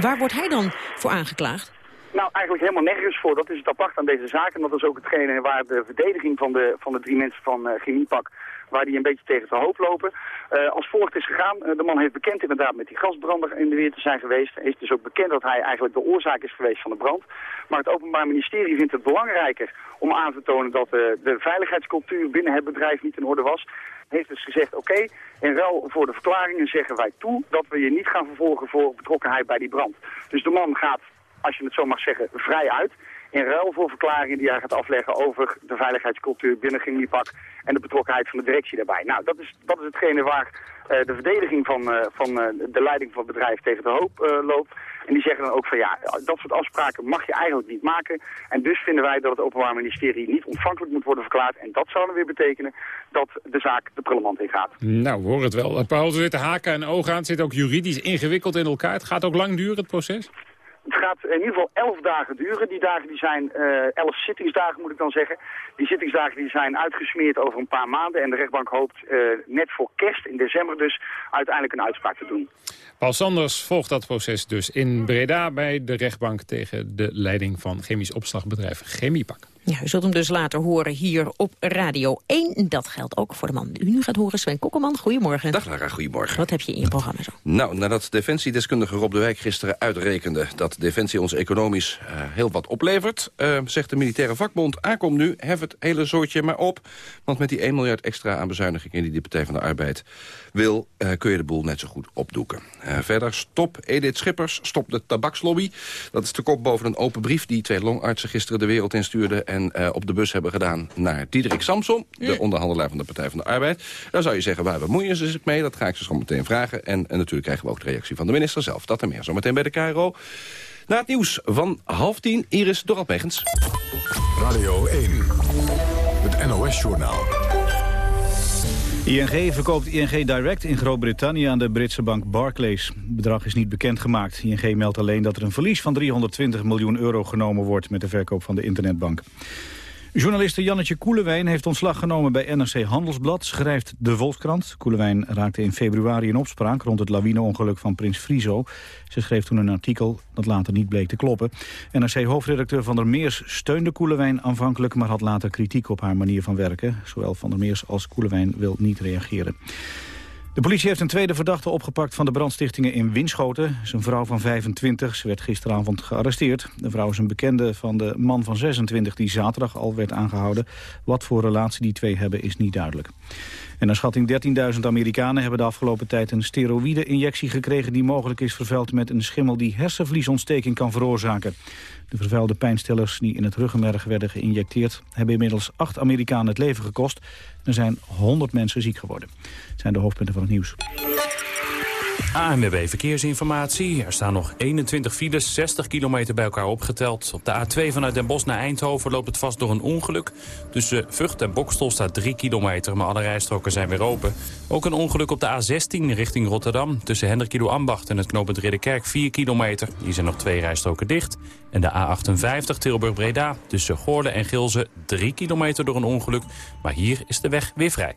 waar wordt hij dan voor aangeklaagd? Nou, eigenlijk helemaal nergens voor. Dat is het apart aan deze zaak. En dat is ook hetgene waar de verdediging van de, van de drie mensen van uh, Chemiepak waar die een beetje tegen te hoop lopen. Uh, als volgt is gegaan, uh, de man heeft bekend inderdaad met die gasbrander in de weer te zijn geweest. Is dus ook bekend dat hij eigenlijk de oorzaak is geweest van de brand. Maar het Openbaar Ministerie vindt het belangrijker om aan te tonen dat uh, de veiligheidscultuur binnen het bedrijf niet in orde was. Heeft dus gezegd, oké, in ruil voor de verklaringen zeggen wij toe dat we je niet gaan vervolgen voor betrokkenheid bij die brand. Dus de man gaat, als je het zo mag zeggen, vrij uit in ruil voor verklaringen die hij gaat afleggen over de veiligheidscultuur binnen Chemiepak en de betrokkenheid van de directie daarbij. Nou, dat is, dat is hetgene waar uh, de verdediging van, uh, van uh, de leiding van het bedrijf tegen de hoop loopt. En die zeggen dan ook van ja, dat soort afspraken mag je eigenlijk niet maken. En dus vinden wij dat het Openbaar Ministerie niet ontvankelijk moet worden verklaard. En dat zou dan weer betekenen dat de zaak de prullenmand in gaat. Nou, we horen het wel. Paul, er zitten haken en ogen aan. Het zit ook juridisch ingewikkeld in elkaar. Het gaat ook lang duren, het proces? Het gaat in ieder geval elf dagen duren. Die dagen die zijn, uh, elf zittingsdagen moet ik dan zeggen. Die zittingsdagen die zijn uitgesmeerd over een paar maanden. En de rechtbank hoopt uh, net voor kerst in december dus uiteindelijk een uitspraak te doen. Paul Sanders volgt dat proces dus in Breda bij de rechtbank tegen de leiding van chemisch opslagbedrijf Chemiepak. Ja, u zult hem dus later horen hier op Radio 1. Dat geldt ook voor de man die u nu gaat horen, Sven Kokkelman. Goedemorgen. Dag Lara, goedemorgen. Wat heb je in je programma zo? Nou, nadat defensiedeskundige Rob de Wijk gisteren uitrekende... dat defensie ons economisch uh, heel wat oplevert... Uh, zegt de militaire vakbond, aankom nu, hef het hele zootje maar op. Want met die 1 miljard extra aan bezuinigingen... die de Partij van de Arbeid wil, uh, kun je de boel net zo goed opdoeken. verder, stop Edith Schippers, stop de tabakslobby. Dat is de kop boven een open brief... die twee longartsen gisteren de wereld instuurden en uh, op de bus hebben gedaan naar Diederik Samson... de onderhandelaar van de Partij van de Arbeid. Dan zou je zeggen, waar bemoeien ze zich mee? Dat ga ik ze zo meteen vragen. En, en natuurlijk krijgen we ook de reactie van de minister zelf. Dat en meer zometeen bij de KRO. Na het nieuws van half tien, Iris Doralpegens. Radio 1, het NOS-journaal. ING verkoopt ING Direct in Groot-Brittannië aan de Britse bank Barclays. Het bedrag is niet bekendgemaakt. ING meldt alleen dat er een verlies van 320 miljoen euro genomen wordt met de verkoop van de internetbank. Journaliste Jannetje Koelewijn heeft ontslag genomen bij NRC Handelsblad, schrijft de Volkskrant. Koelewijn raakte in februari in opspraak rond het lawineongeluk van Prins Frizo. Ze schreef toen een artikel dat later niet bleek te kloppen. NRC-hoofdredacteur Van der Meers steunde Koelewijn aanvankelijk... maar had later kritiek op haar manier van werken. Zowel Van der Meers als Koelewijn wil niet reageren. De politie heeft een tweede verdachte opgepakt van de brandstichtingen in Winschoten. Zijn vrouw van 25. Ze werd gisteravond gearresteerd. De vrouw is een bekende van de man van 26 die zaterdag al werd aangehouden. Wat voor relatie die twee hebben is niet duidelijk. En naar schatting 13.000 Amerikanen hebben de afgelopen tijd een steroïde-injectie gekregen... die mogelijk is vervuild met een schimmel die hersenvliesontsteking kan veroorzaken. De vervuilde pijnstillers die in het ruggenmerg werden geïnjecteerd... hebben inmiddels acht Amerikanen het leven gekost. Er zijn 100 mensen ziek geworden. Het zijn de hoofdpunten van het nieuws. ANWB Verkeersinformatie. Er staan nog 21 files, 60 kilometer bij elkaar opgeteld. Op de A2 vanuit Den Bosch naar Eindhoven loopt het vast door een ongeluk. Tussen Vught en Bokstel staat 3 kilometer, maar alle rijstroken zijn weer open. Ook een ongeluk op de A16 richting Rotterdam. Tussen Hendrikido Ambacht en het knooppunt Ridderkerk 4 kilometer. Hier zijn nog twee rijstroken dicht. En de A58 Tilburg-Breda tussen Goorle en Gilze 3 kilometer door een ongeluk. Maar hier is de weg weer vrij.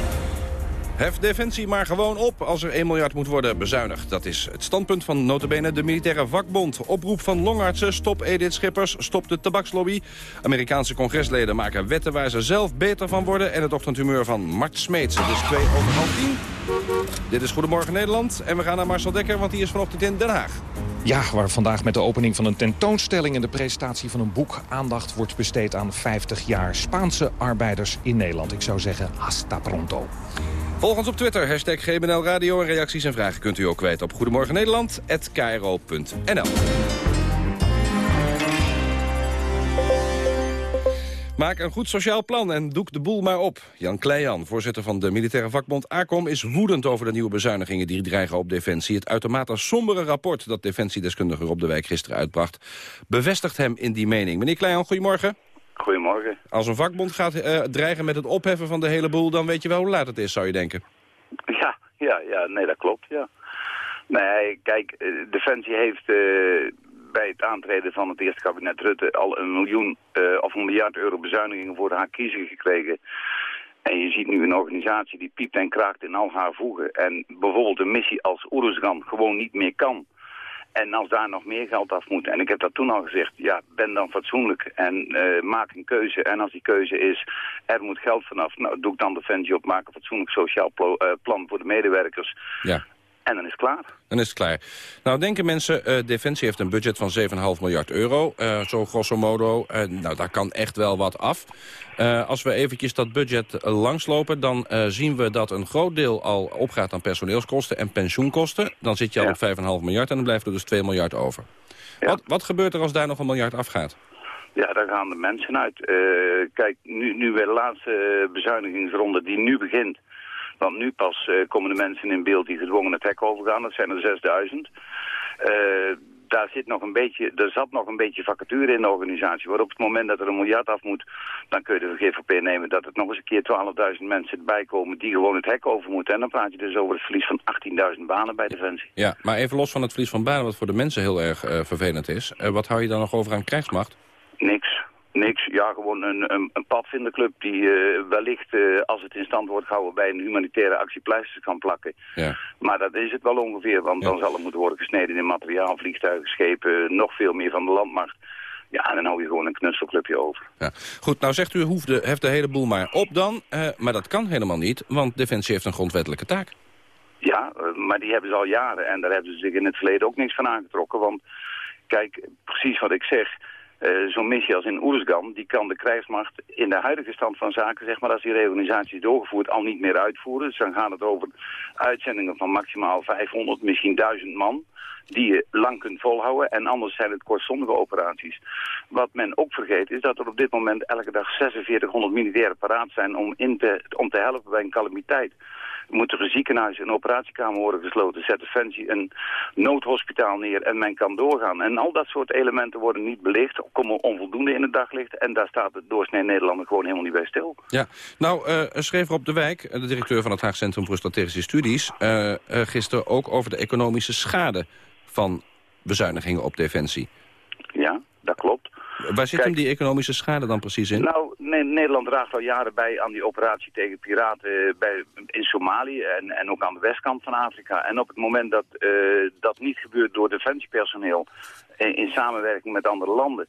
Hef Defensie maar gewoon op als er 1 miljard moet worden bezuinigd. Dat is het standpunt van notabene de militaire vakbond. Oproep van longartsen, stop Edith Schippers, stop de tabakslobby. Amerikaanse congresleden maken wetten waar ze zelf beter van worden. En het ochtendhumeur van Mart Smeets. Het is 2 over half 10. Dit is Goedemorgen Nederland. En we gaan naar Marcel Dekker, want die is vanochtend in Den Haag. Ja, waar vandaag met de opening van een tentoonstelling... en de presentatie van een boek aandacht wordt besteed aan 50 jaar Spaanse arbeiders in Nederland. Ik zou zeggen, hasta pronto. Volg ons op Twitter, hashtag GBNL Radio. En reacties en vragen kunt u ook kwijt op Goedemorgen Nederland@kro.nl. Maak een goed sociaal plan en doek de boel maar op. Jan Kleijan, voorzitter van de militaire vakbond ACOM... is woedend over de nieuwe bezuinigingen die dreigen op Defensie. Het uitermate sombere rapport dat defensiedeskundige Rob de Wijk gisteren uitbracht... bevestigt hem in die mening. Meneer Kleijan, goedemorgen. Goedemorgen. Als een vakbond gaat uh, dreigen met het opheffen van de hele boel... dan weet je wel hoe laat het is, zou je denken. Ja, ja, ja nee, dat klopt, ja. Nee, kijk, Defensie heeft uh, bij het aantreden van het eerste kabinet Rutte... al een miljoen uh, of een miljard euro bezuinigingen voor haar kiezer gekregen... En je ziet nu een organisatie die piept en kraakt in al haar voegen. En bijvoorbeeld een missie als Oeruzgan gewoon niet meer kan. En als daar nog meer geld af moet, en ik heb dat toen al gezegd, ja, ben dan fatsoenlijk en uh, maak een keuze. En als die keuze is, er moet geld vanaf, nou, doe ik dan Defensie op, maak een fatsoenlijk sociaal uh, plan voor de medewerkers. Ja. En dan is het klaar. Dan is het klaar. Nou, denken mensen, uh, Defensie heeft een budget van 7,5 miljard euro. Uh, zo grosso modo. Uh, nou, daar kan echt wel wat af. als we eventjes dat budget langslopen... dan zien we dat een groot deel al opgaat aan personeelskosten en pensioenkosten. Dan zit je al ja. op 5,5 miljard en dan blijft er dus 2 miljard over. Ja. Wat, wat gebeurt er als daar nog een miljard afgaat? Ja, daar gaan de mensen uit. kijk, nu, nu bij de laatste bezuinigingsronde die nu begint Want nu pas eh, komen de mensen in beeld die gedwongen het hek overgaan. Dat zijn er 6000. Eh, daar zit nog een beetje, er zat nog een beetje vacature in de organisatie. Maar op het moment dat er een miljard af moet, dan kun je de GVP nemen dat het nog eens een keer 12.000 mensen erbij komen die gewoon het hek over moeten. En dan praat je dus over het verlies van 18.000 banen bij Defensie. Ja, maar even los van het verlies van banen, wat voor de mensen heel erg eh, vervelend is. Wat hou je dan nog over aan krijgsmacht? Niks. Niks, ja, gewoon een, een, een padvinderclub die uh, wellicht, uh, als het in stand wordt gehouden, bij een humanitaire actie pleisters kan plakken. Ja. Maar dat is het wel ongeveer, want ja. dan zal het moeten worden gesneden in materiaal, vliegtuigen, schepen, nog veel meer van de landmacht. Ja, en dan hou je gewoon een knutselclubje over. Ja. Goed, nou zegt u, hoeft de, heft de hele boel maar op dan. Uh, maar dat kan helemaal niet, want Defensie heeft een grondwettelijke taak. Ja, maar die hebben ze al jaren en daar hebben ze zich in het verleden ook niks van aangetrokken. Want kijk, precies wat ik zeg... Uh, zo'n missie als in Oeruzgan, die kan de krijgsmacht in de huidige stand van zaken, zeg maar, als die reorganisatie is doorgevoerd, al niet meer uitvoeren. Dus dan gaat het over uitzendingen van maximaal 500, misschien 1000 man, die je lang kunt volhouden. En anders zijn het kortstondige operaties. Wat men ook vergeet, is dat er op dit moment elke dag 4600 militairen paraat zijn om, in te, om te helpen bij een calamiteit moeten er ziekenhuizen en operatiekamer worden gesloten. Zet Defensie een noodhospitaal neer en men kan doorgaan. En al dat soort elementen worden niet belicht, komen onvoldoende in het daglicht. En daar staat de doorsnee Nederlander gewoon helemaal niet bij stil. Ja, nou uh, schreef Rob de Wijk, de directeur van het Haag Centrum voor Strategische Studies... Uh, gisteren ook over de economische schade van bezuinigingen op Defensie. Waar zit hem die economische schade dan precies in? Nou, ne Nederland draagt al jaren bij aan die operatie tegen piraten bij, in Somalië en, en ook aan de westkant van Afrika. En op het moment dat uh, dat niet gebeurt door defensiepersoneel in, in samenwerking met andere landen,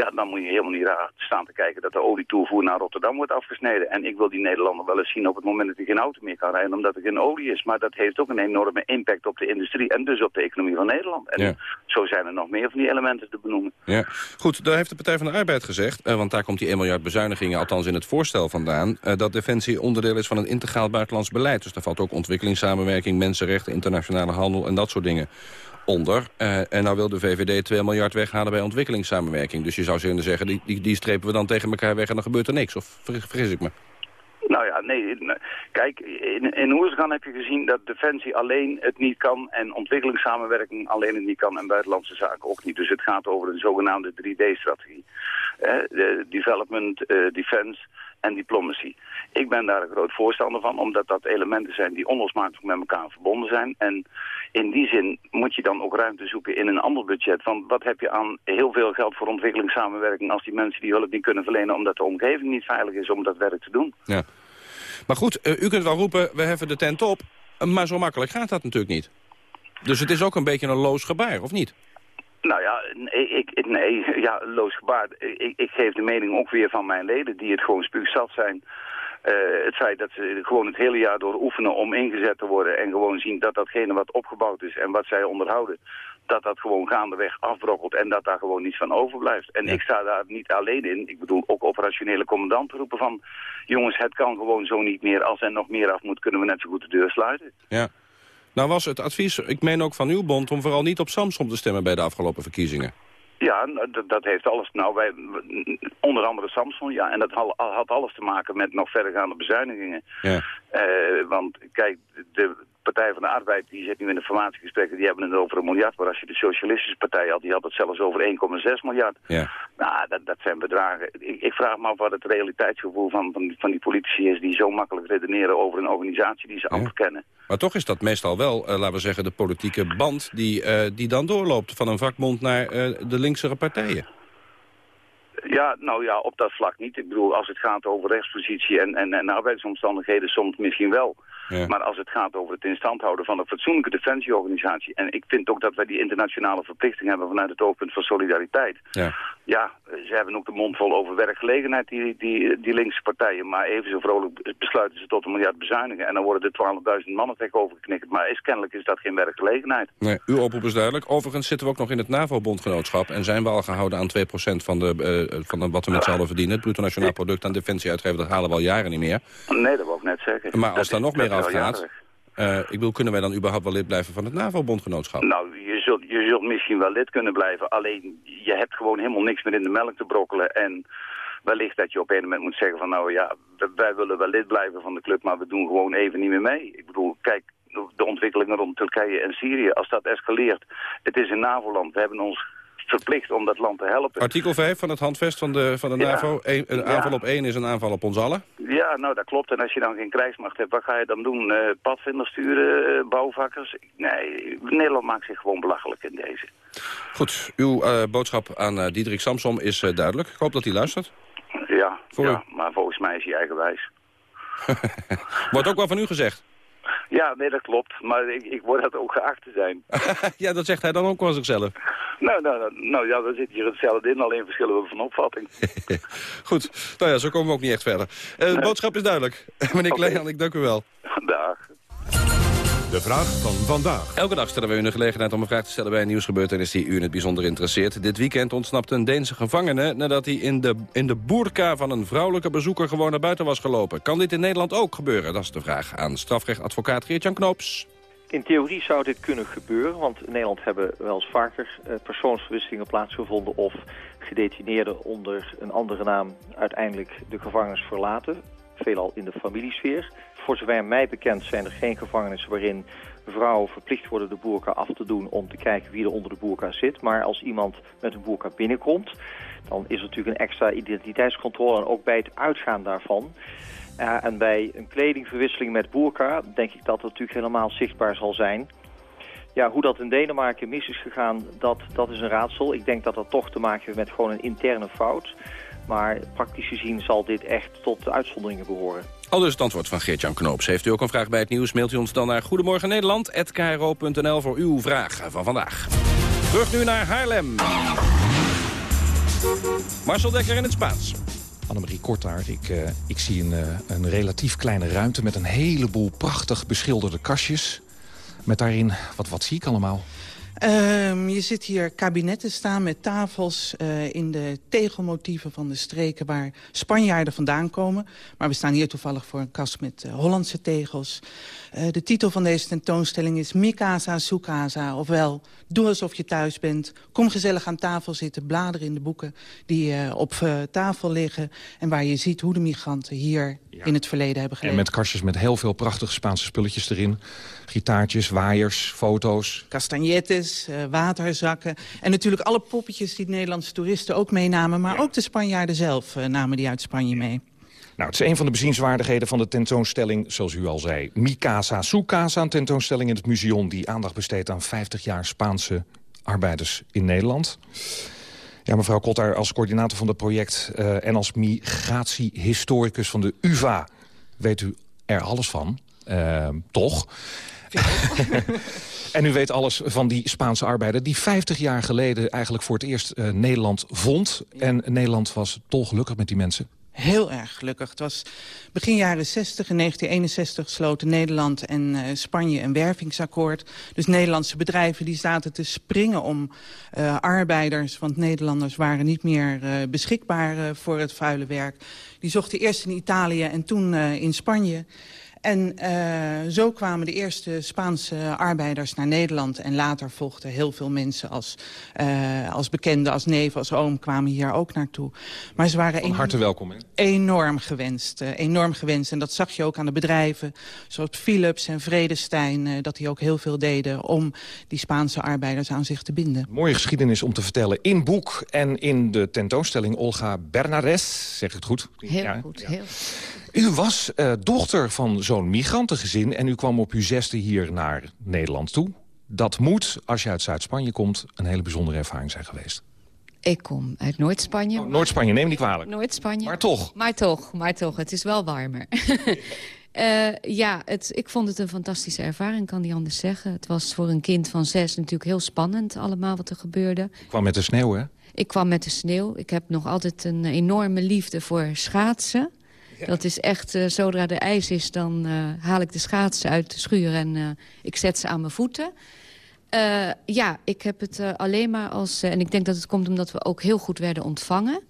ja, dan moet je helemaal niet raar staan te kijken dat de olietoevoer naar Rotterdam wordt afgesneden. En ik wil die Nederlander wel eens zien op het moment dat hij geen auto meer kan rijden, omdat er geen olie is. Maar dat heeft ook een enorme impact op de industrie en dus op de economie van Nederland. En Ja. zo zijn er nog meer van die elementen te benoemen. Ja, goed, daar heeft de Partij van de Arbeid gezegd... eh, want daar komt die 1 miljard bezuinigingen, althans in het voorstel vandaan... eh, dat Defensie onderdeel is van een integraal buitenlands beleid. Dus daar valt ook ontwikkelingssamenwerking, mensenrechten... internationale handel en dat soort dingen onder. Eh, en nou wil de VVD 2 miljard weghalen bij ontwikkelingssamenwerking. Dus je zou kunnen zeggen, die, die, die strepen we dan tegen elkaar weg... en dan gebeurt er niks, of ver- vergis ik me? Nou ja, nee. Kijk, in, in Oersgan heb je gezien dat Defensie alleen het niet kan... en ontwikkelingssamenwerking alleen het niet kan... en buitenlandse zaken ook niet. Dus het gaat over een zogenaamde 3D-strategie. de development, eh, defense en diplomacy. Ik ben daar een groot voorstander van, omdat dat elementen zijn die onlosmakelijk met elkaar verbonden zijn. En in die zin moet je dan ook ruimte zoeken in een ander budget. Want wat heb je aan heel veel geld voor ontwikkelingssamenwerking als die mensen die hulp niet kunnen verlenen omdat de omgeving niet veilig is om dat werk te doen? Ja. Maar goed, eh, u kunt wel roepen, we heffen de tent op... maar zo makkelijk gaat dat natuurlijk niet. Dus het is ook een beetje een loos gebaar, of niet? Nou ja, nee, ik, nee, (laughs) ja, loos gebaard. Ik, ik geef de mening ook weer van mijn leden die het gewoon spuugzat zijn. Uh, het feit dat ze gewoon het hele jaar door oefenen om ingezet te worden en gewoon zien dat datgene wat opgebouwd is en wat zij onderhouden, dat dat gewoon gaandeweg afbrokkelt en dat daar gewoon niets van overblijft. En ja. ik sta daar niet alleen in. Ik bedoel ook operationele commandanten roepen van, jongens, het kan gewoon zo niet meer. Als er nog meer af moet, kunnen we net zo goed de deur sluiten. Ja. Nou was het advies, ik meen ook van uw bond, om vooral niet op Samsom te stemmen bij de afgelopen verkiezingen. Ja, dat, dat heeft alles, nou wij, onder andere Samson, ja, en dat had alles te maken met nog verdergaande bezuinigingen. Ja. Uh, want kijk, de Partij van de Arbeid, die zit nu in de formatiegesprekken, die hebben het over een miljard, maar als je de Socialistische Partij had, die had het zelfs over 1,6 miljard. Ja. Nou, dat, dat zijn bedragen. Ik, ik, vraag me af wat het realiteitsgevoel van, van, van, die politici is die zo makkelijk redeneren over een organisatie die ze amper ja. kennen. Maar toch is dat meestal wel, uh, laten we zeggen, de politieke band die, uh, die dan doorloopt van een vakbond naar de linksere partijen. Ja, nou ja, op dat vlak niet. Ik bedoel, als het gaat over rechtspositie en, en, en arbeidsomstandigheden, soms misschien wel. Ja. Maar als het gaat over het in stand houden van een fatsoenlijke defensieorganisatie... en ik vind ook dat wij die internationale verplichting hebben vanuit het oogpunt van solidariteit... Ja, ja ze hebben ook de mond vol over werkgelegenheid, die, die, die linkse partijen. Maar even zo vrolijk besluiten ze tot een miljard bezuinigen... en dan worden er 12.000 mannen tegen overgeknikt. Maar is, kennelijk is dat geen werkgelegenheid. Nee, uw oproep is duidelijk. Overigens zitten we ook nog in het NAVO-bondgenootschap... en zijn we al gehouden aan 2% van, de, uh, van wat we met z'n allen verdienen. Het bruto nationaal product aan defensie uitgeven, dat halen we al jaren niet meer. Nee, dat wil ik net zeggen. Maar als dat daar nog meer afgaat... Uh, ik bedoel, kunnen wij dan überhaupt wel lid blijven van het NAVO-bondgenootschap? Nou, je zult, je zult misschien wel lid kunnen blijven. Alleen, je hebt gewoon helemaal niks meer in de melk te brokkelen. En wellicht dat je op een moment moet zeggen van nou ja, wij willen wel lid blijven van de club, maar we doen gewoon even niet meer mee. Ik bedoel, kijk, de ontwikkelingen rond Turkije en Syrië, als dat escaleert, het is een NAVO-land, we hebben ons verplicht om dat land te helpen. Artikel 5 van het handvest van de, van de Ja. NAVO. Een, Ja. aanval op één is een aanval op ons allen. Ja, nou dat klopt. En als je dan geen krijgsmacht hebt, wat ga je dan doen? Padvinders sturen, eh, bouwvakkers? Nee, Nederland maakt zich gewoon belachelijk in deze. Goed, uw eh, boodschap aan Diederik Samsom is duidelijk. Ik hoop dat hij luistert. Ja, Voor ja maar volgens mij is hij eigenwijs. (laughs) Wordt ook wel van u gezegd. Ja, nee, dat klopt. Maar ik, ik word dat ook geacht te zijn. (laughs) ja, dat zegt hij dan ook wel zichzelf. nou, nou, nou, nou ja, dan zit hier hetzelfde in, alleen verschillen we van opvatting. (laughs) Goed, nou ja, zo komen we ook niet echt verder. Eh, de boodschap is duidelijk. (laughs) Meneer. Kleehan, ik dank u wel. Dag. De vraag van vandaag. Elke dag stellen we u de gelegenheid om een vraag te stellen bij een nieuwsgebeurtenis die u in het bijzonder interesseert. Dit weekend ontsnapte een Deense gevangene nadat hij in de, in de boerka van een vrouwelijke bezoeker gewoon naar buiten was gelopen. Kan dit in Nederland ook gebeuren? Dat is de vraag aan strafrechtadvocaat Geert-Jan Knoops. In theorie zou dit kunnen gebeuren, want in Nederland hebben wel eens vaker eh, persoonsverwisselingen plaatsgevonden of gedetineerden onder een andere naam uiteindelijk de gevangenis verlaten, veelal in de familiesfeer. Voor zover mij bekend zijn er geen gevangenissen waarin vrouwen verplicht worden de boerka af te doen om te kijken wie er onder de boerka zit. Maar als iemand met een boerka binnenkomt, dan is er natuurlijk een extra identiteitscontrole en ook bij het uitgaan daarvan. Ja, en bij een kledingverwisseling met boerka denk ik dat het natuurlijk helemaal zichtbaar zal zijn. Ja, hoe dat in Denemarken mis is gegaan, dat, dat is een raadsel. Ik denk dat dat toch te maken heeft met gewoon een interne fout. Maar praktisch gezien zal dit echt tot de uitzonderingen behoren. Al dus het antwoord van Geert-Jan Knoops. Heeft u ook een vraag bij het nieuws, mailt u ons dan naar Goedemorgen Nederland@kro.nl voor uw vraag van vandaag. Terug nu naar Haarlem. Marcel Dekker in het Spaans. Annemarie Kortaart, ik, eh, ik zie een, eh, een relatief kleine ruimte... met een heleboel prachtig beschilderde kastjes. Met daarin, wat, wat zie ik allemaal? Ehm, je ziet hier kabinetten staan met tafels eh, in de tegelmotieven van de streken waar Spanjaarden vandaan komen. Maar we staan hier toevallig voor een kast met eh, Hollandse tegels. Eh, de titel van deze tentoonstelling is Mi casa, su casa. Ofwel, doe alsof je thuis bent. Kom gezellig aan tafel zitten, bladeren in de boeken die op tafel liggen. En waar je ziet hoe de migranten hier in het verleden hebben En geleefd. met kastjes met heel veel prachtige Spaanse spulletjes erin. Gitaartjes, waaiers, foto's. Castagnettes, eh, waterzakken. En natuurlijk alle poppetjes die de Nederlandse toeristen ook meenamen. Maar ook de Spanjaarden zelf eh, namen die uit Spanje mee. Nou, het is een van de bezienswaardigheden van de tentoonstelling, zoals u al zei. Mi Casa, Su Casa, een tentoonstelling in het museum... die aandacht besteedt aan 50 jaar Spaanse arbeiders in Nederland. Ja, mevrouw Kotter, als coördinator van het project... eh, en als migratiehistoricus van de UvA... weet u er alles van, Eh, toch? (laughs) en u weet alles van die Spaanse arbeider... die 50 jaar geleden eigenlijk voor het eerst eh, Nederland vond. En Nederland was dolgelukkig met die mensen. Heel erg gelukkig. Het was begin jaren 60, in 1961 sloten Nederland en eh, Spanje een wervingsakkoord. Dus Nederlandse bedrijven die zaten te springen om eh, arbeiders... want Nederlanders waren niet meer eh, beschikbaar voor het vuile werk. Die zochten eerst in Italië en toen in Spanje... En eh, zo kwamen de eerste Spaanse arbeiders naar Nederland. En later volgden heel veel mensen als, eh, als bekenden, als neef, als oom... kwamen hier ook naartoe. Maar ze waren Van harte welkom. Hè? enorm gewenst. eh, enorm gewenst. En dat zag je ook aan de bedrijven. Zoals Philips en Vredestein. eh, dat die ook heel veel deden om die Spaanse arbeiders aan zich te binden. Mooie geschiedenis om te vertellen in boek en in de tentoonstelling Olga Bernardes. Zeg ik het goed? Heel Ja. goed, heel U was eh, dochter van zo'n migrantengezin en u kwam op uw zesde hier naar Nederland toe. Dat moet, als je uit Zuid-Spanje komt, een hele bijzondere ervaring zijn geweest. Ik kom uit Noord-Spanje. Oh, Noord-Spanje, neem me niet kwalijk. Noord-Spanje. Maar toch. Maar toch, maar toch. Het is wel warmer. (laughs) Eh, ja, het, ik vond het een fantastische ervaring, kan niet anders zeggen. Het was voor een kind van zes natuurlijk heel spannend allemaal wat er gebeurde. Ik kwam met de sneeuw, hè? Ik kwam met de sneeuw. Ik heb nog altijd een enorme liefde voor schaatsen. Dat is echt, eh, zodra er ijs is, dan eh, haal ik de schaatsen uit de schuur en eh, ik zet ze aan mijn voeten. Ja, ik heb het alleen maar als... en ik denk dat het komt omdat we ook heel goed werden ontvangen.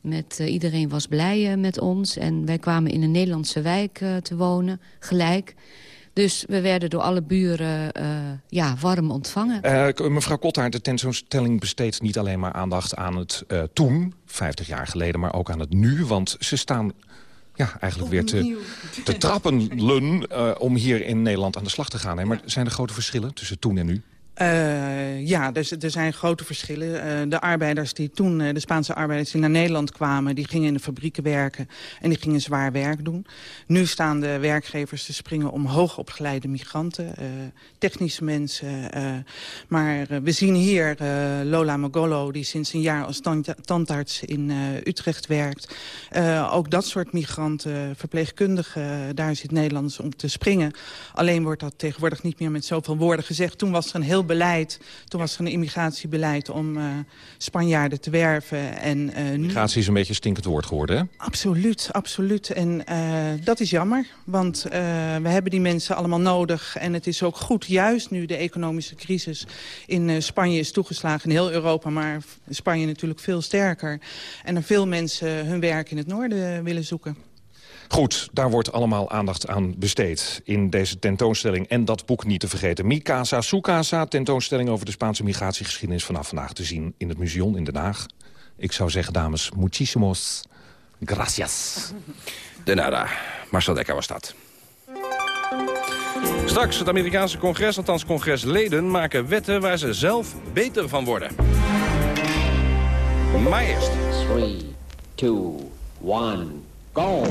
Met, iedereen was blij met ons. En wij kwamen in een Nederlandse wijk te wonen, gelijk. Dus we werden door alle buren ja, warm ontvangen. mevrouw Kottaert, de tentoonstelling besteedt niet alleen maar aandacht aan het toen, 50 jaar geleden, maar ook aan het nu. Want ze staan ja, eigenlijk weer te, te trappelen om hier in Nederland aan de slag te gaan. Hè? Maar zijn er grote verschillen tussen toen en nu? Uh, ja, dus, er zijn grote verschillen. Uh, de arbeiders die toen, uh, de Spaanse arbeiders die naar Nederland kwamen... die gingen in de fabrieken werken en die gingen zwaar werk doen. Nu staan de werkgevers te springen om hoogopgeleide migranten, technische mensen. maar we zien hier Lola Mogolo, die sinds een jaar als tandarts in Utrecht werkt. ook dat soort migranten, verpleegkundigen, daar zit Nederlands om te springen. Alleen wordt dat tegenwoordig niet meer met zoveel woorden gezegd. Toen was er een heel beleid. Toen was er een immigratiebeleid om uh, Spanjaarden te werven. En, uh, Immigratie is een beetje stinkend woord geworden, hè? Absoluut, absoluut. En uh, dat is jammer, want we hebben die mensen allemaal nodig. En het is ook goed, juist nu de economische crisis in Spanje is toegeslagen. In heel Europa, maar Spanje natuurlijk veel sterker. En er veel mensen hun werk in het noorden willen zoeken. Goed, daar wordt allemaal aandacht aan besteed in deze tentoonstelling. En dat boek niet te vergeten. Mikasa Sukasa, tentoonstelling over de Spaanse migratiegeschiedenis... vanaf vandaag te zien in het museum in Den Haag. Ik zou zeggen, dames, muchísimos gracias. De nada. Marcel Dekker was dat. Straks het Amerikaanse congres, althans congresleden... maken wetten waar ze zelf beter van worden. Maar eerst... 3, 2, 1... Go!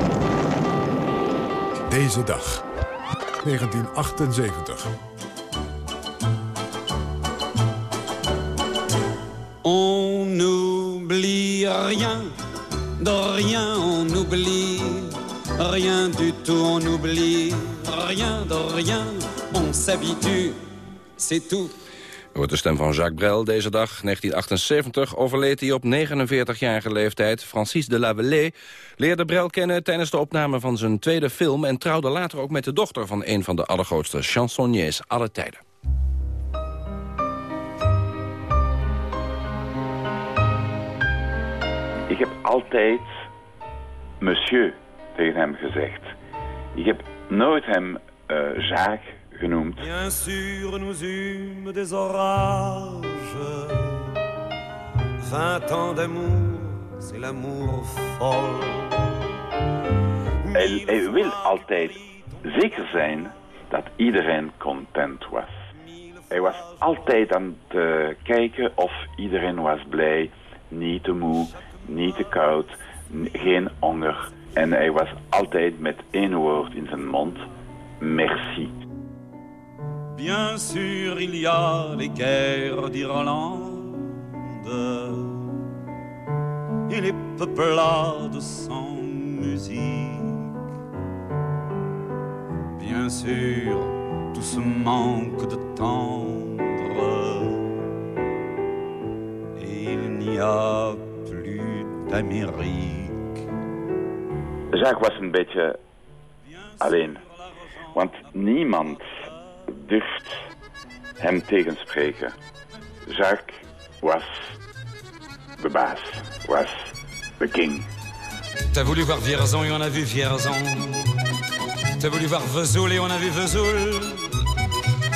Deze dag, 1978. On n'oublie rien, de rien on oublie, rien du tout on oublie, rien de rien, on s'habitue, c'est tout. Wordt de stem van Jacques Brel deze dag, 1978, overleed hij op 49-jarige leeftijd. Francis de Lavallée leerde Brel kennen tijdens de opname van zijn tweede film... en trouwde later ook met de dochter van een van de allergrootste chansonniers aller tijden. Ik heb altijd monsieur tegen hem gezegd. Ik heb nooit hem uh, Jacques genoemd. Bien sûr, nous eûmes des orages. Vingt ans d'amour, c'est l'amour folle. Hij, hij wil altijd zeker zijn dat iedereen content was. Hij was altijd aan het uh, kijken of iedereen was blij, niet te moe, niet te koud, geen honger. En hij was altijd met één woord in zijn mond, merci. Bien sûr, il y a les guerres d'Irlande et les peuplades sans musique. Bien sûr, tout ce manque de tendre et il n'y a plus d'Amérique. Jacques was een beetje alleen, want niemand durft hem tegenspreken. Jacques was de baas, was de king. T'as voulu voir Vierzon et on a vu Vierzon. T'as voulu voir Vesoul et on a vu Vesoul.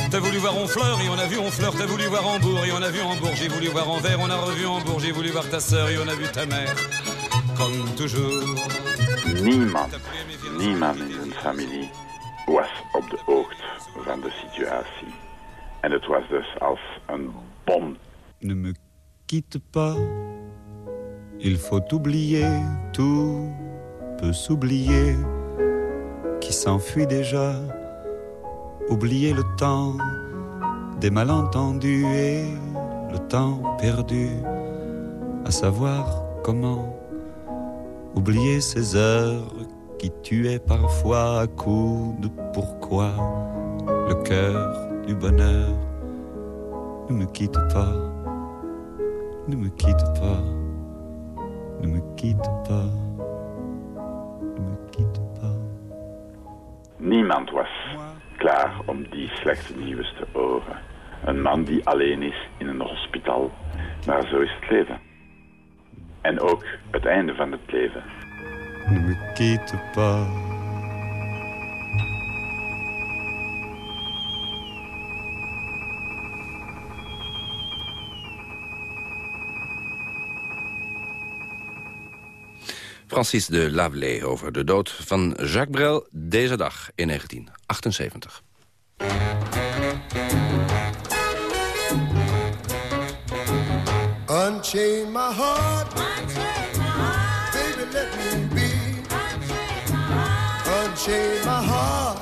T'as voulu voir Honfleur et on a vu Honfleur. T'as voulu voir Hambourg et on a vu Hambourg. J'ai voulu voir Anvers, on a revu Hambourg. J'ai voulu voir ta sœur et on a vu ta mère. Comme toujours. Niemand, niemand in zijn familie was de van de situatie. En het was. Ne me quitte pas, il faut oublier, tout peut s'oublier, qui s'enfuit déjà, oublier le temps des malentendus et le temps perdu, à savoir comment oublier ces heures qui tuait parfois à coups de pourquoi le cœur du bonheur. Ne me quitte pas, ne me quitte pas, ne me quitte pas, ne me quitte pas. Niemand was klaar om die slechte nieuws te horen. Een man die alleen is in een hospitaal. Maar zo is het leven. En ook het einde van het leven ne me quitte pas. Francis de Lavelée over de dood van Jacques Brel deze dag in 1978. Unchain my heart Unchain my heart.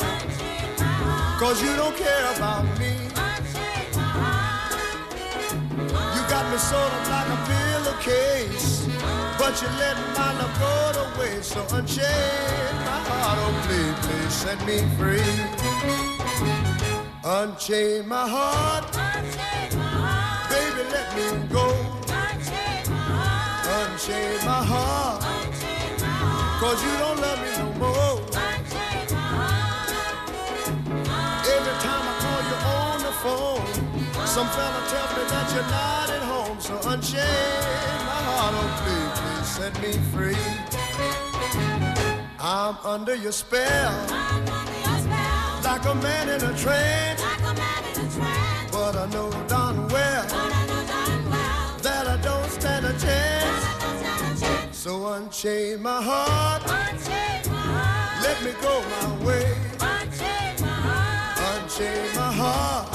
Cause you don't care about me. You got me sort of like a pillowcase. But you let my love go to waste. So unchain my heart. Oh, please, please set me free. Unchain my heart. Baby, let me go. Unchain my heart. Cause you don't love some fella tells me that you're not at home. So unchain my heart, oh please, please set me free. I'm under your spell, under your spell. like a man in a trance. Like But I know darn well that I don't stand a chance. So unchain my heart, let me go my way. Unchain my heart, you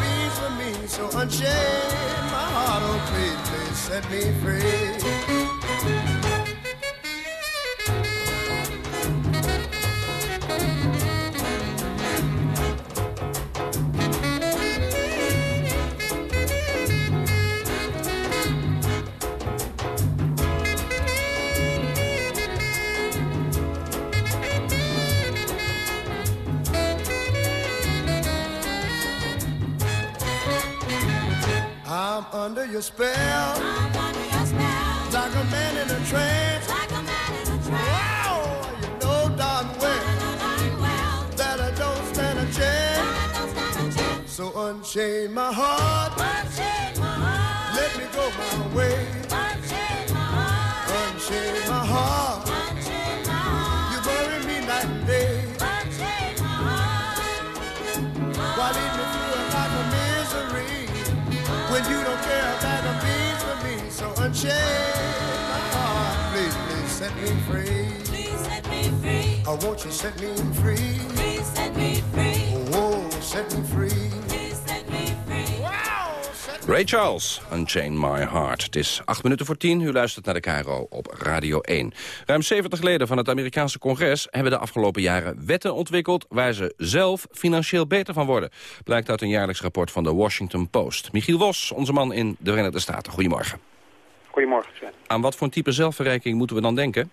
beans for me? So unchain my heart, oh please, please set me free. When you don't care about the beans for me. So unchain my heart, please, please set me free. Please set me free. Oh, won't you set me free? Please Ray Charles, Unchain My Heart. Het is acht minuten voor tien. U luistert naar de KRO op Radio 1. Ruim 70 leden van het Amerikaanse congres hebben de afgelopen jaren wetten ontwikkeld... waar ze zelf financieel beter van worden. Blijkt uit een jaarlijks rapport van de Washington Post. Michiel Wos, onze man in de Verenigde Staten. Goedemorgen. Goedemorgen, Sven. Aan wat voor een type zelfverrijking moeten we dan denken?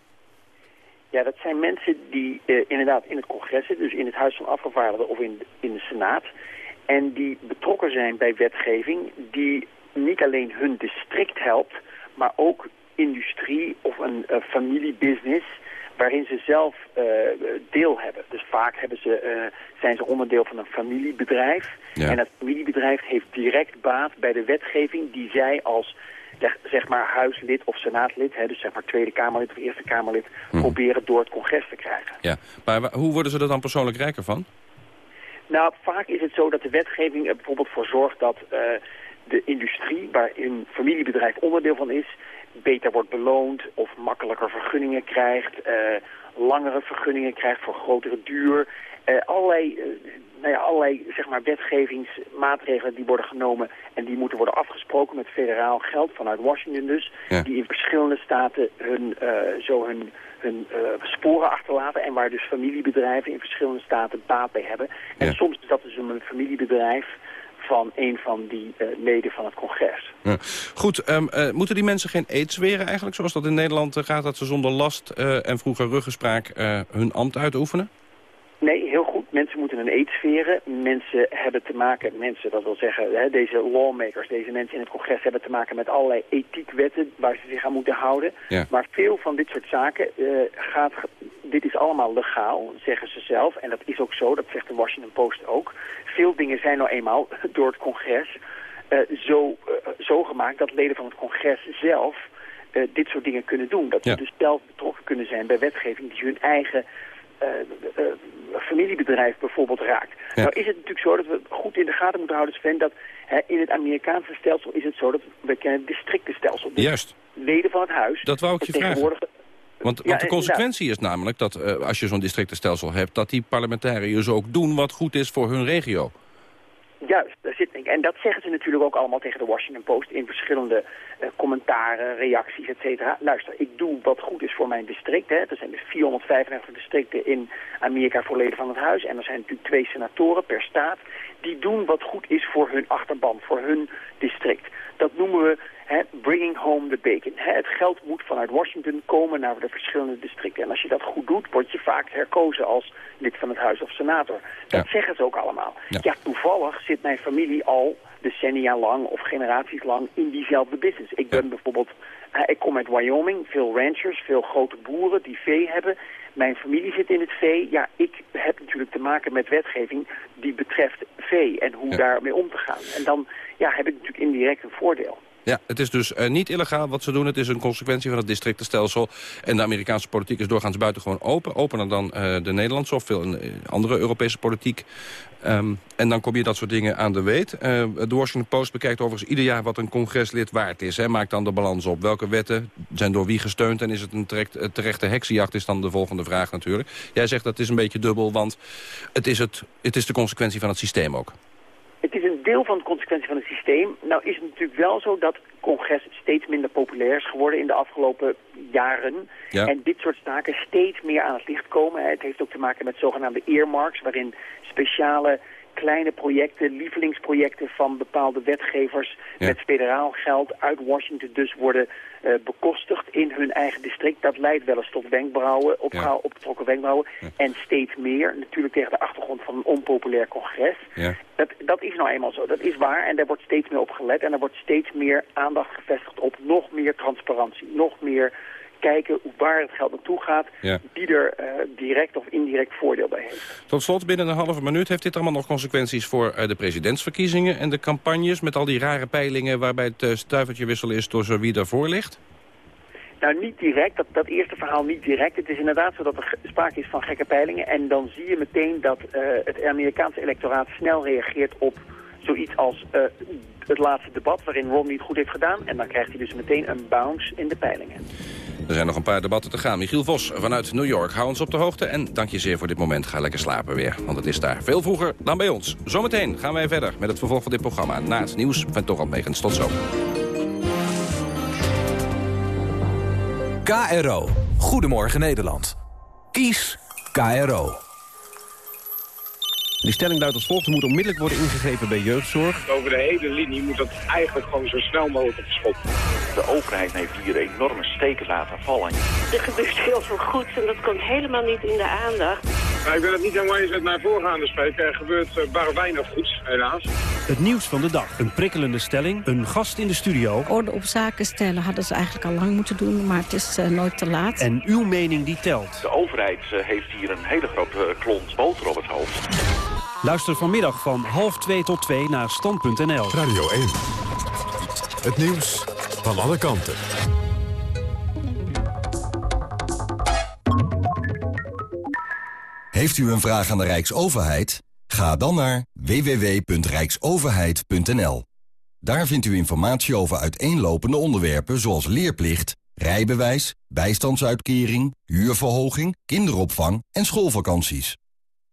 Ja, dat zijn mensen die uh, inderdaad in het congres zitten, dus in het Huis van Afgevaardigden of in, in de Senaat. En die betrokken zijn bij wetgeving die niet alleen hun district helpt, maar ook industrie of een uh, familiebusiness waarin ze zelf uh, deel hebben. Dus vaak hebben ze, uh, zijn ze onderdeel van een familiebedrijf. Ja. En dat familiebedrijf heeft direct baat bij de wetgeving die zij als zeg maar huislid of senaatlid, hè, dus zeg maar Tweede Kamerlid of Eerste Kamerlid, hm. proberen door het congres te krijgen. Ja, maar hoe worden ze er dan persoonlijk rijker van? Nou, vaak is het zo dat de wetgeving er bijvoorbeeld voor zorgt dat uh, de industrie, waar een familiebedrijf onderdeel van is, beter wordt beloond of makkelijker vergunningen krijgt, uh, langere vergunningen krijgt voor grotere duur. Uh, allerlei, nou ja, allerlei zeg maar, wetgevingsmaatregelen die worden genomen en die moeten worden afgesproken met federaal geld vanuit Washington dus, ja. die in verschillende staten hun, zo hun hun uh, sporen achterlaten en waar dus familiebedrijven in verschillende staten baat bij hebben. En ja. soms is dat dus een familiebedrijf van een van die uh, leden van het congres. Ja. Goed, um, uh, moeten die mensen geen eed zweren eigenlijk, zoals dat in Nederland gaat, dat ze zonder last en vroeger ruggespraak hun ambt uitoefenen? Nee, heel goed. Mensen moeten een eed sferen. Mensen hebben te maken, mensen, dat wil zeggen, hè, deze lawmakers, deze mensen in het congres hebben te maken met allerlei ethiekwetten waar ze zich aan moeten houden. Ja. Maar veel van dit soort zaken uh, gaat, dit is allemaal legaal, zeggen ze zelf. En dat is ook zo, dat zegt de Washington Post ook. Veel dingen zijn nou eenmaal (laughs) door het congres uh, zo, uh, zo gemaakt dat leden van het congres zelf dit soort dingen kunnen doen. Dat ze ja. dus zelf betrokken kunnen zijn bij wetgeving die hun eigen familiebedrijf bijvoorbeeld raakt. Nou is het natuurlijk zo dat we goed in de gaten moeten houden, Sven, dat hè, in het Amerikaanse stelsel is het zo dat we kennen het districtenstelsel. Dus Juist. Leden van het huis. Dat wou ik je vragen. Want, Ja, want de consequentie is namelijk dat eh, als je zo'n districtenstelsel hebt... dat die parlementariërs ook doen wat goed is voor hun regio. Juist, daar zit, en dat zeggen ze natuurlijk ook allemaal tegen de Washington Post in verschillende eh, commentaren, reacties, et cetera. Luister, ik doe wat goed is voor mijn district. Hè. Er zijn dus 435 districten in Amerika voor leden van het huis. En er zijn natuurlijk twee senatoren per staat. Die doen wat goed is voor hun achterban, voor hun district. Dat noemen we hè, bringing home the bacon. Hè. Het geld moet vanuit Washington komen naar de verschillende districten. En als je dat goed doet, word je vaak herkozen als lid van het huis of senator. Dat zeggen ze ook allemaal. Ja. toevallig zit mijn familie al decennia lang of generaties lang in diezelfde business. Ik ben bijvoorbeeld, ik kom uit Wyoming, veel ranchers, veel grote boeren die vee hebben. Mijn familie zit in het vee. Ja, ik heb natuurlijk te maken met wetgeving die betreft vee en hoe daarmee om te gaan. En dan ja, heb ik natuurlijk indirect een voordeel. Ja, het is dus eh, niet illegaal wat ze doen. Het is een consequentie van het districtenstelsel. En de Amerikaanse politiek is doorgaans buitengewoon open. Opener dan eh, de Nederlandse of veel eh, andere Europese politiek. Ehm, en dan kom je dat soort dingen aan de weet. Eh, de Washington Post bekijkt overigens ieder jaar wat een congreslid waard is. Hè. Maakt dan de balans op. Welke wetten zijn door wie gesteund en is het een terecht, eh, terechte heksenjacht is dan de volgende vraag natuurlijk. Jij zegt dat is een beetje dubbel, want het is, het, het is de consequentie van het systeem ook. Het is een deel van de consequentie van het systeem. Nou is het natuurlijk wel zo dat congres steeds minder populair is geworden in de afgelopen jaren. Ja. En dit soort zaken steeds meer aan het licht komen. Het heeft ook te maken met zogenaamde earmarks, waarin speciale kleine projecten, lievelingsprojecten van bepaalde wetgevers met federaal geld uit Washington dus worden eh, bekostigd in hun eigen district. Dat leidt wel eens tot wenkbrauwen, opgehaal- opgetrokken wenkbrauwen. En steeds meer, natuurlijk tegen de achtergrond van een onpopulair congres. Dat, dat is nou eenmaal zo, dat is waar. En daar wordt steeds meer op gelet. En er wordt steeds meer aandacht gevestigd op nog meer transparantie. Nog meer kijken waar het geld naartoe gaat. Ja. Die er eh, direct of indirect voordeel bij heeft. Tot slot, binnen een halve minuut heeft dit allemaal nog consequenties voor eh, de presidentsverkiezingen en de campagnes met al die rare peilingen waarbij het uh, stuivertje wisselen is door zo wie daarvoor ligt? Nou, niet direct. Dat, dat eerste verhaal niet direct. Het is inderdaad zo dat er sprake is van gekke peilingen. En dan zie je meteen dat het Amerikaanse electoraat snel reageert op zoiets als het laatste debat... waarin Romney het goed heeft gedaan. En dan krijgt hij dus meteen een bounce in de peilingen. Er zijn nog een paar debatten te gaan. Michiel Vos vanuit New York, hou ons op de hoogte. En dank je zeer voor dit moment. Ga lekker slapen weer, want het is daar veel vroeger dan bij ons. Zometeen gaan wij verder met het vervolg van dit programma. Na het nieuws van Torald Megens. Tot zo. KRO. Goedemorgen Nederland. Kies KRO. Die stelling luidt als volgt. Er moet onmiddellijk worden ingegrepen bij jeugdzorg. Over de hele linie moet dat eigenlijk gewoon zo snel mogelijk op schop. De overheid heeft hier enorme steken laten vallen. Er gebeurt heel veel goeds en dat komt helemaal niet in de aandacht. Nou, ik ben het niet helemaal eens met mijn voorgaande spreker. Er gebeurt uh, bar weinig goeds, helaas. Het nieuws van de dag. Een prikkelende stelling. Een gast in de studio. Orde op zaken stellen hadden ze eigenlijk al lang moeten doen, maar het is uh, nooit te laat. En uw mening die telt. De overheid uh, heeft hier een hele grote klont boter op het hoofd. Luister vanmiddag van half 2 tot 2 naar stand.nl. Radio 1. Het nieuws van alle kanten. Heeft u een vraag aan de Rijksoverheid? Ga dan naar www.rijksoverheid.nl. Daar vindt u informatie over uiteenlopende onderwerpen zoals leerplicht, rijbewijs, bijstandsuitkering, huurverhoging, kinderopvang en schoolvakanties.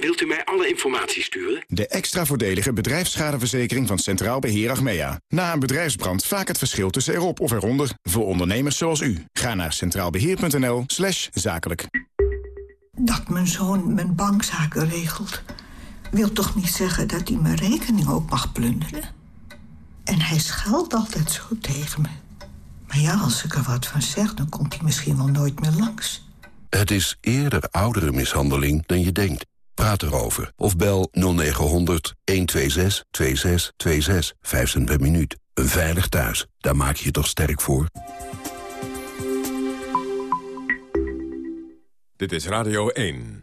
Wilt u mij alle informatie sturen? De extra voordelige bedrijfsschadeverzekering van Centraal Beheer Achmea. Na een bedrijfsbrand vaak het verschil tussen erop of eronder. Voor ondernemers zoals u. Ga naar centraalbeheer.nl slash zakelijk. Dat mijn zoon mijn bankzaken regelt... wil toch niet zeggen dat hij mijn rekening ook mag plunderen? En hij scheldt altijd zo tegen me. Maar ja, als ik er wat van zeg, dan komt hij misschien wel nooit meer langs. Het is eerder oudere mishandeling dan je denkt. Praat erover of bel 0900 126 2626. 5 cent per minuut. Een veilig thuis, daar maak je je toch sterk voor? Dit is Radio 1.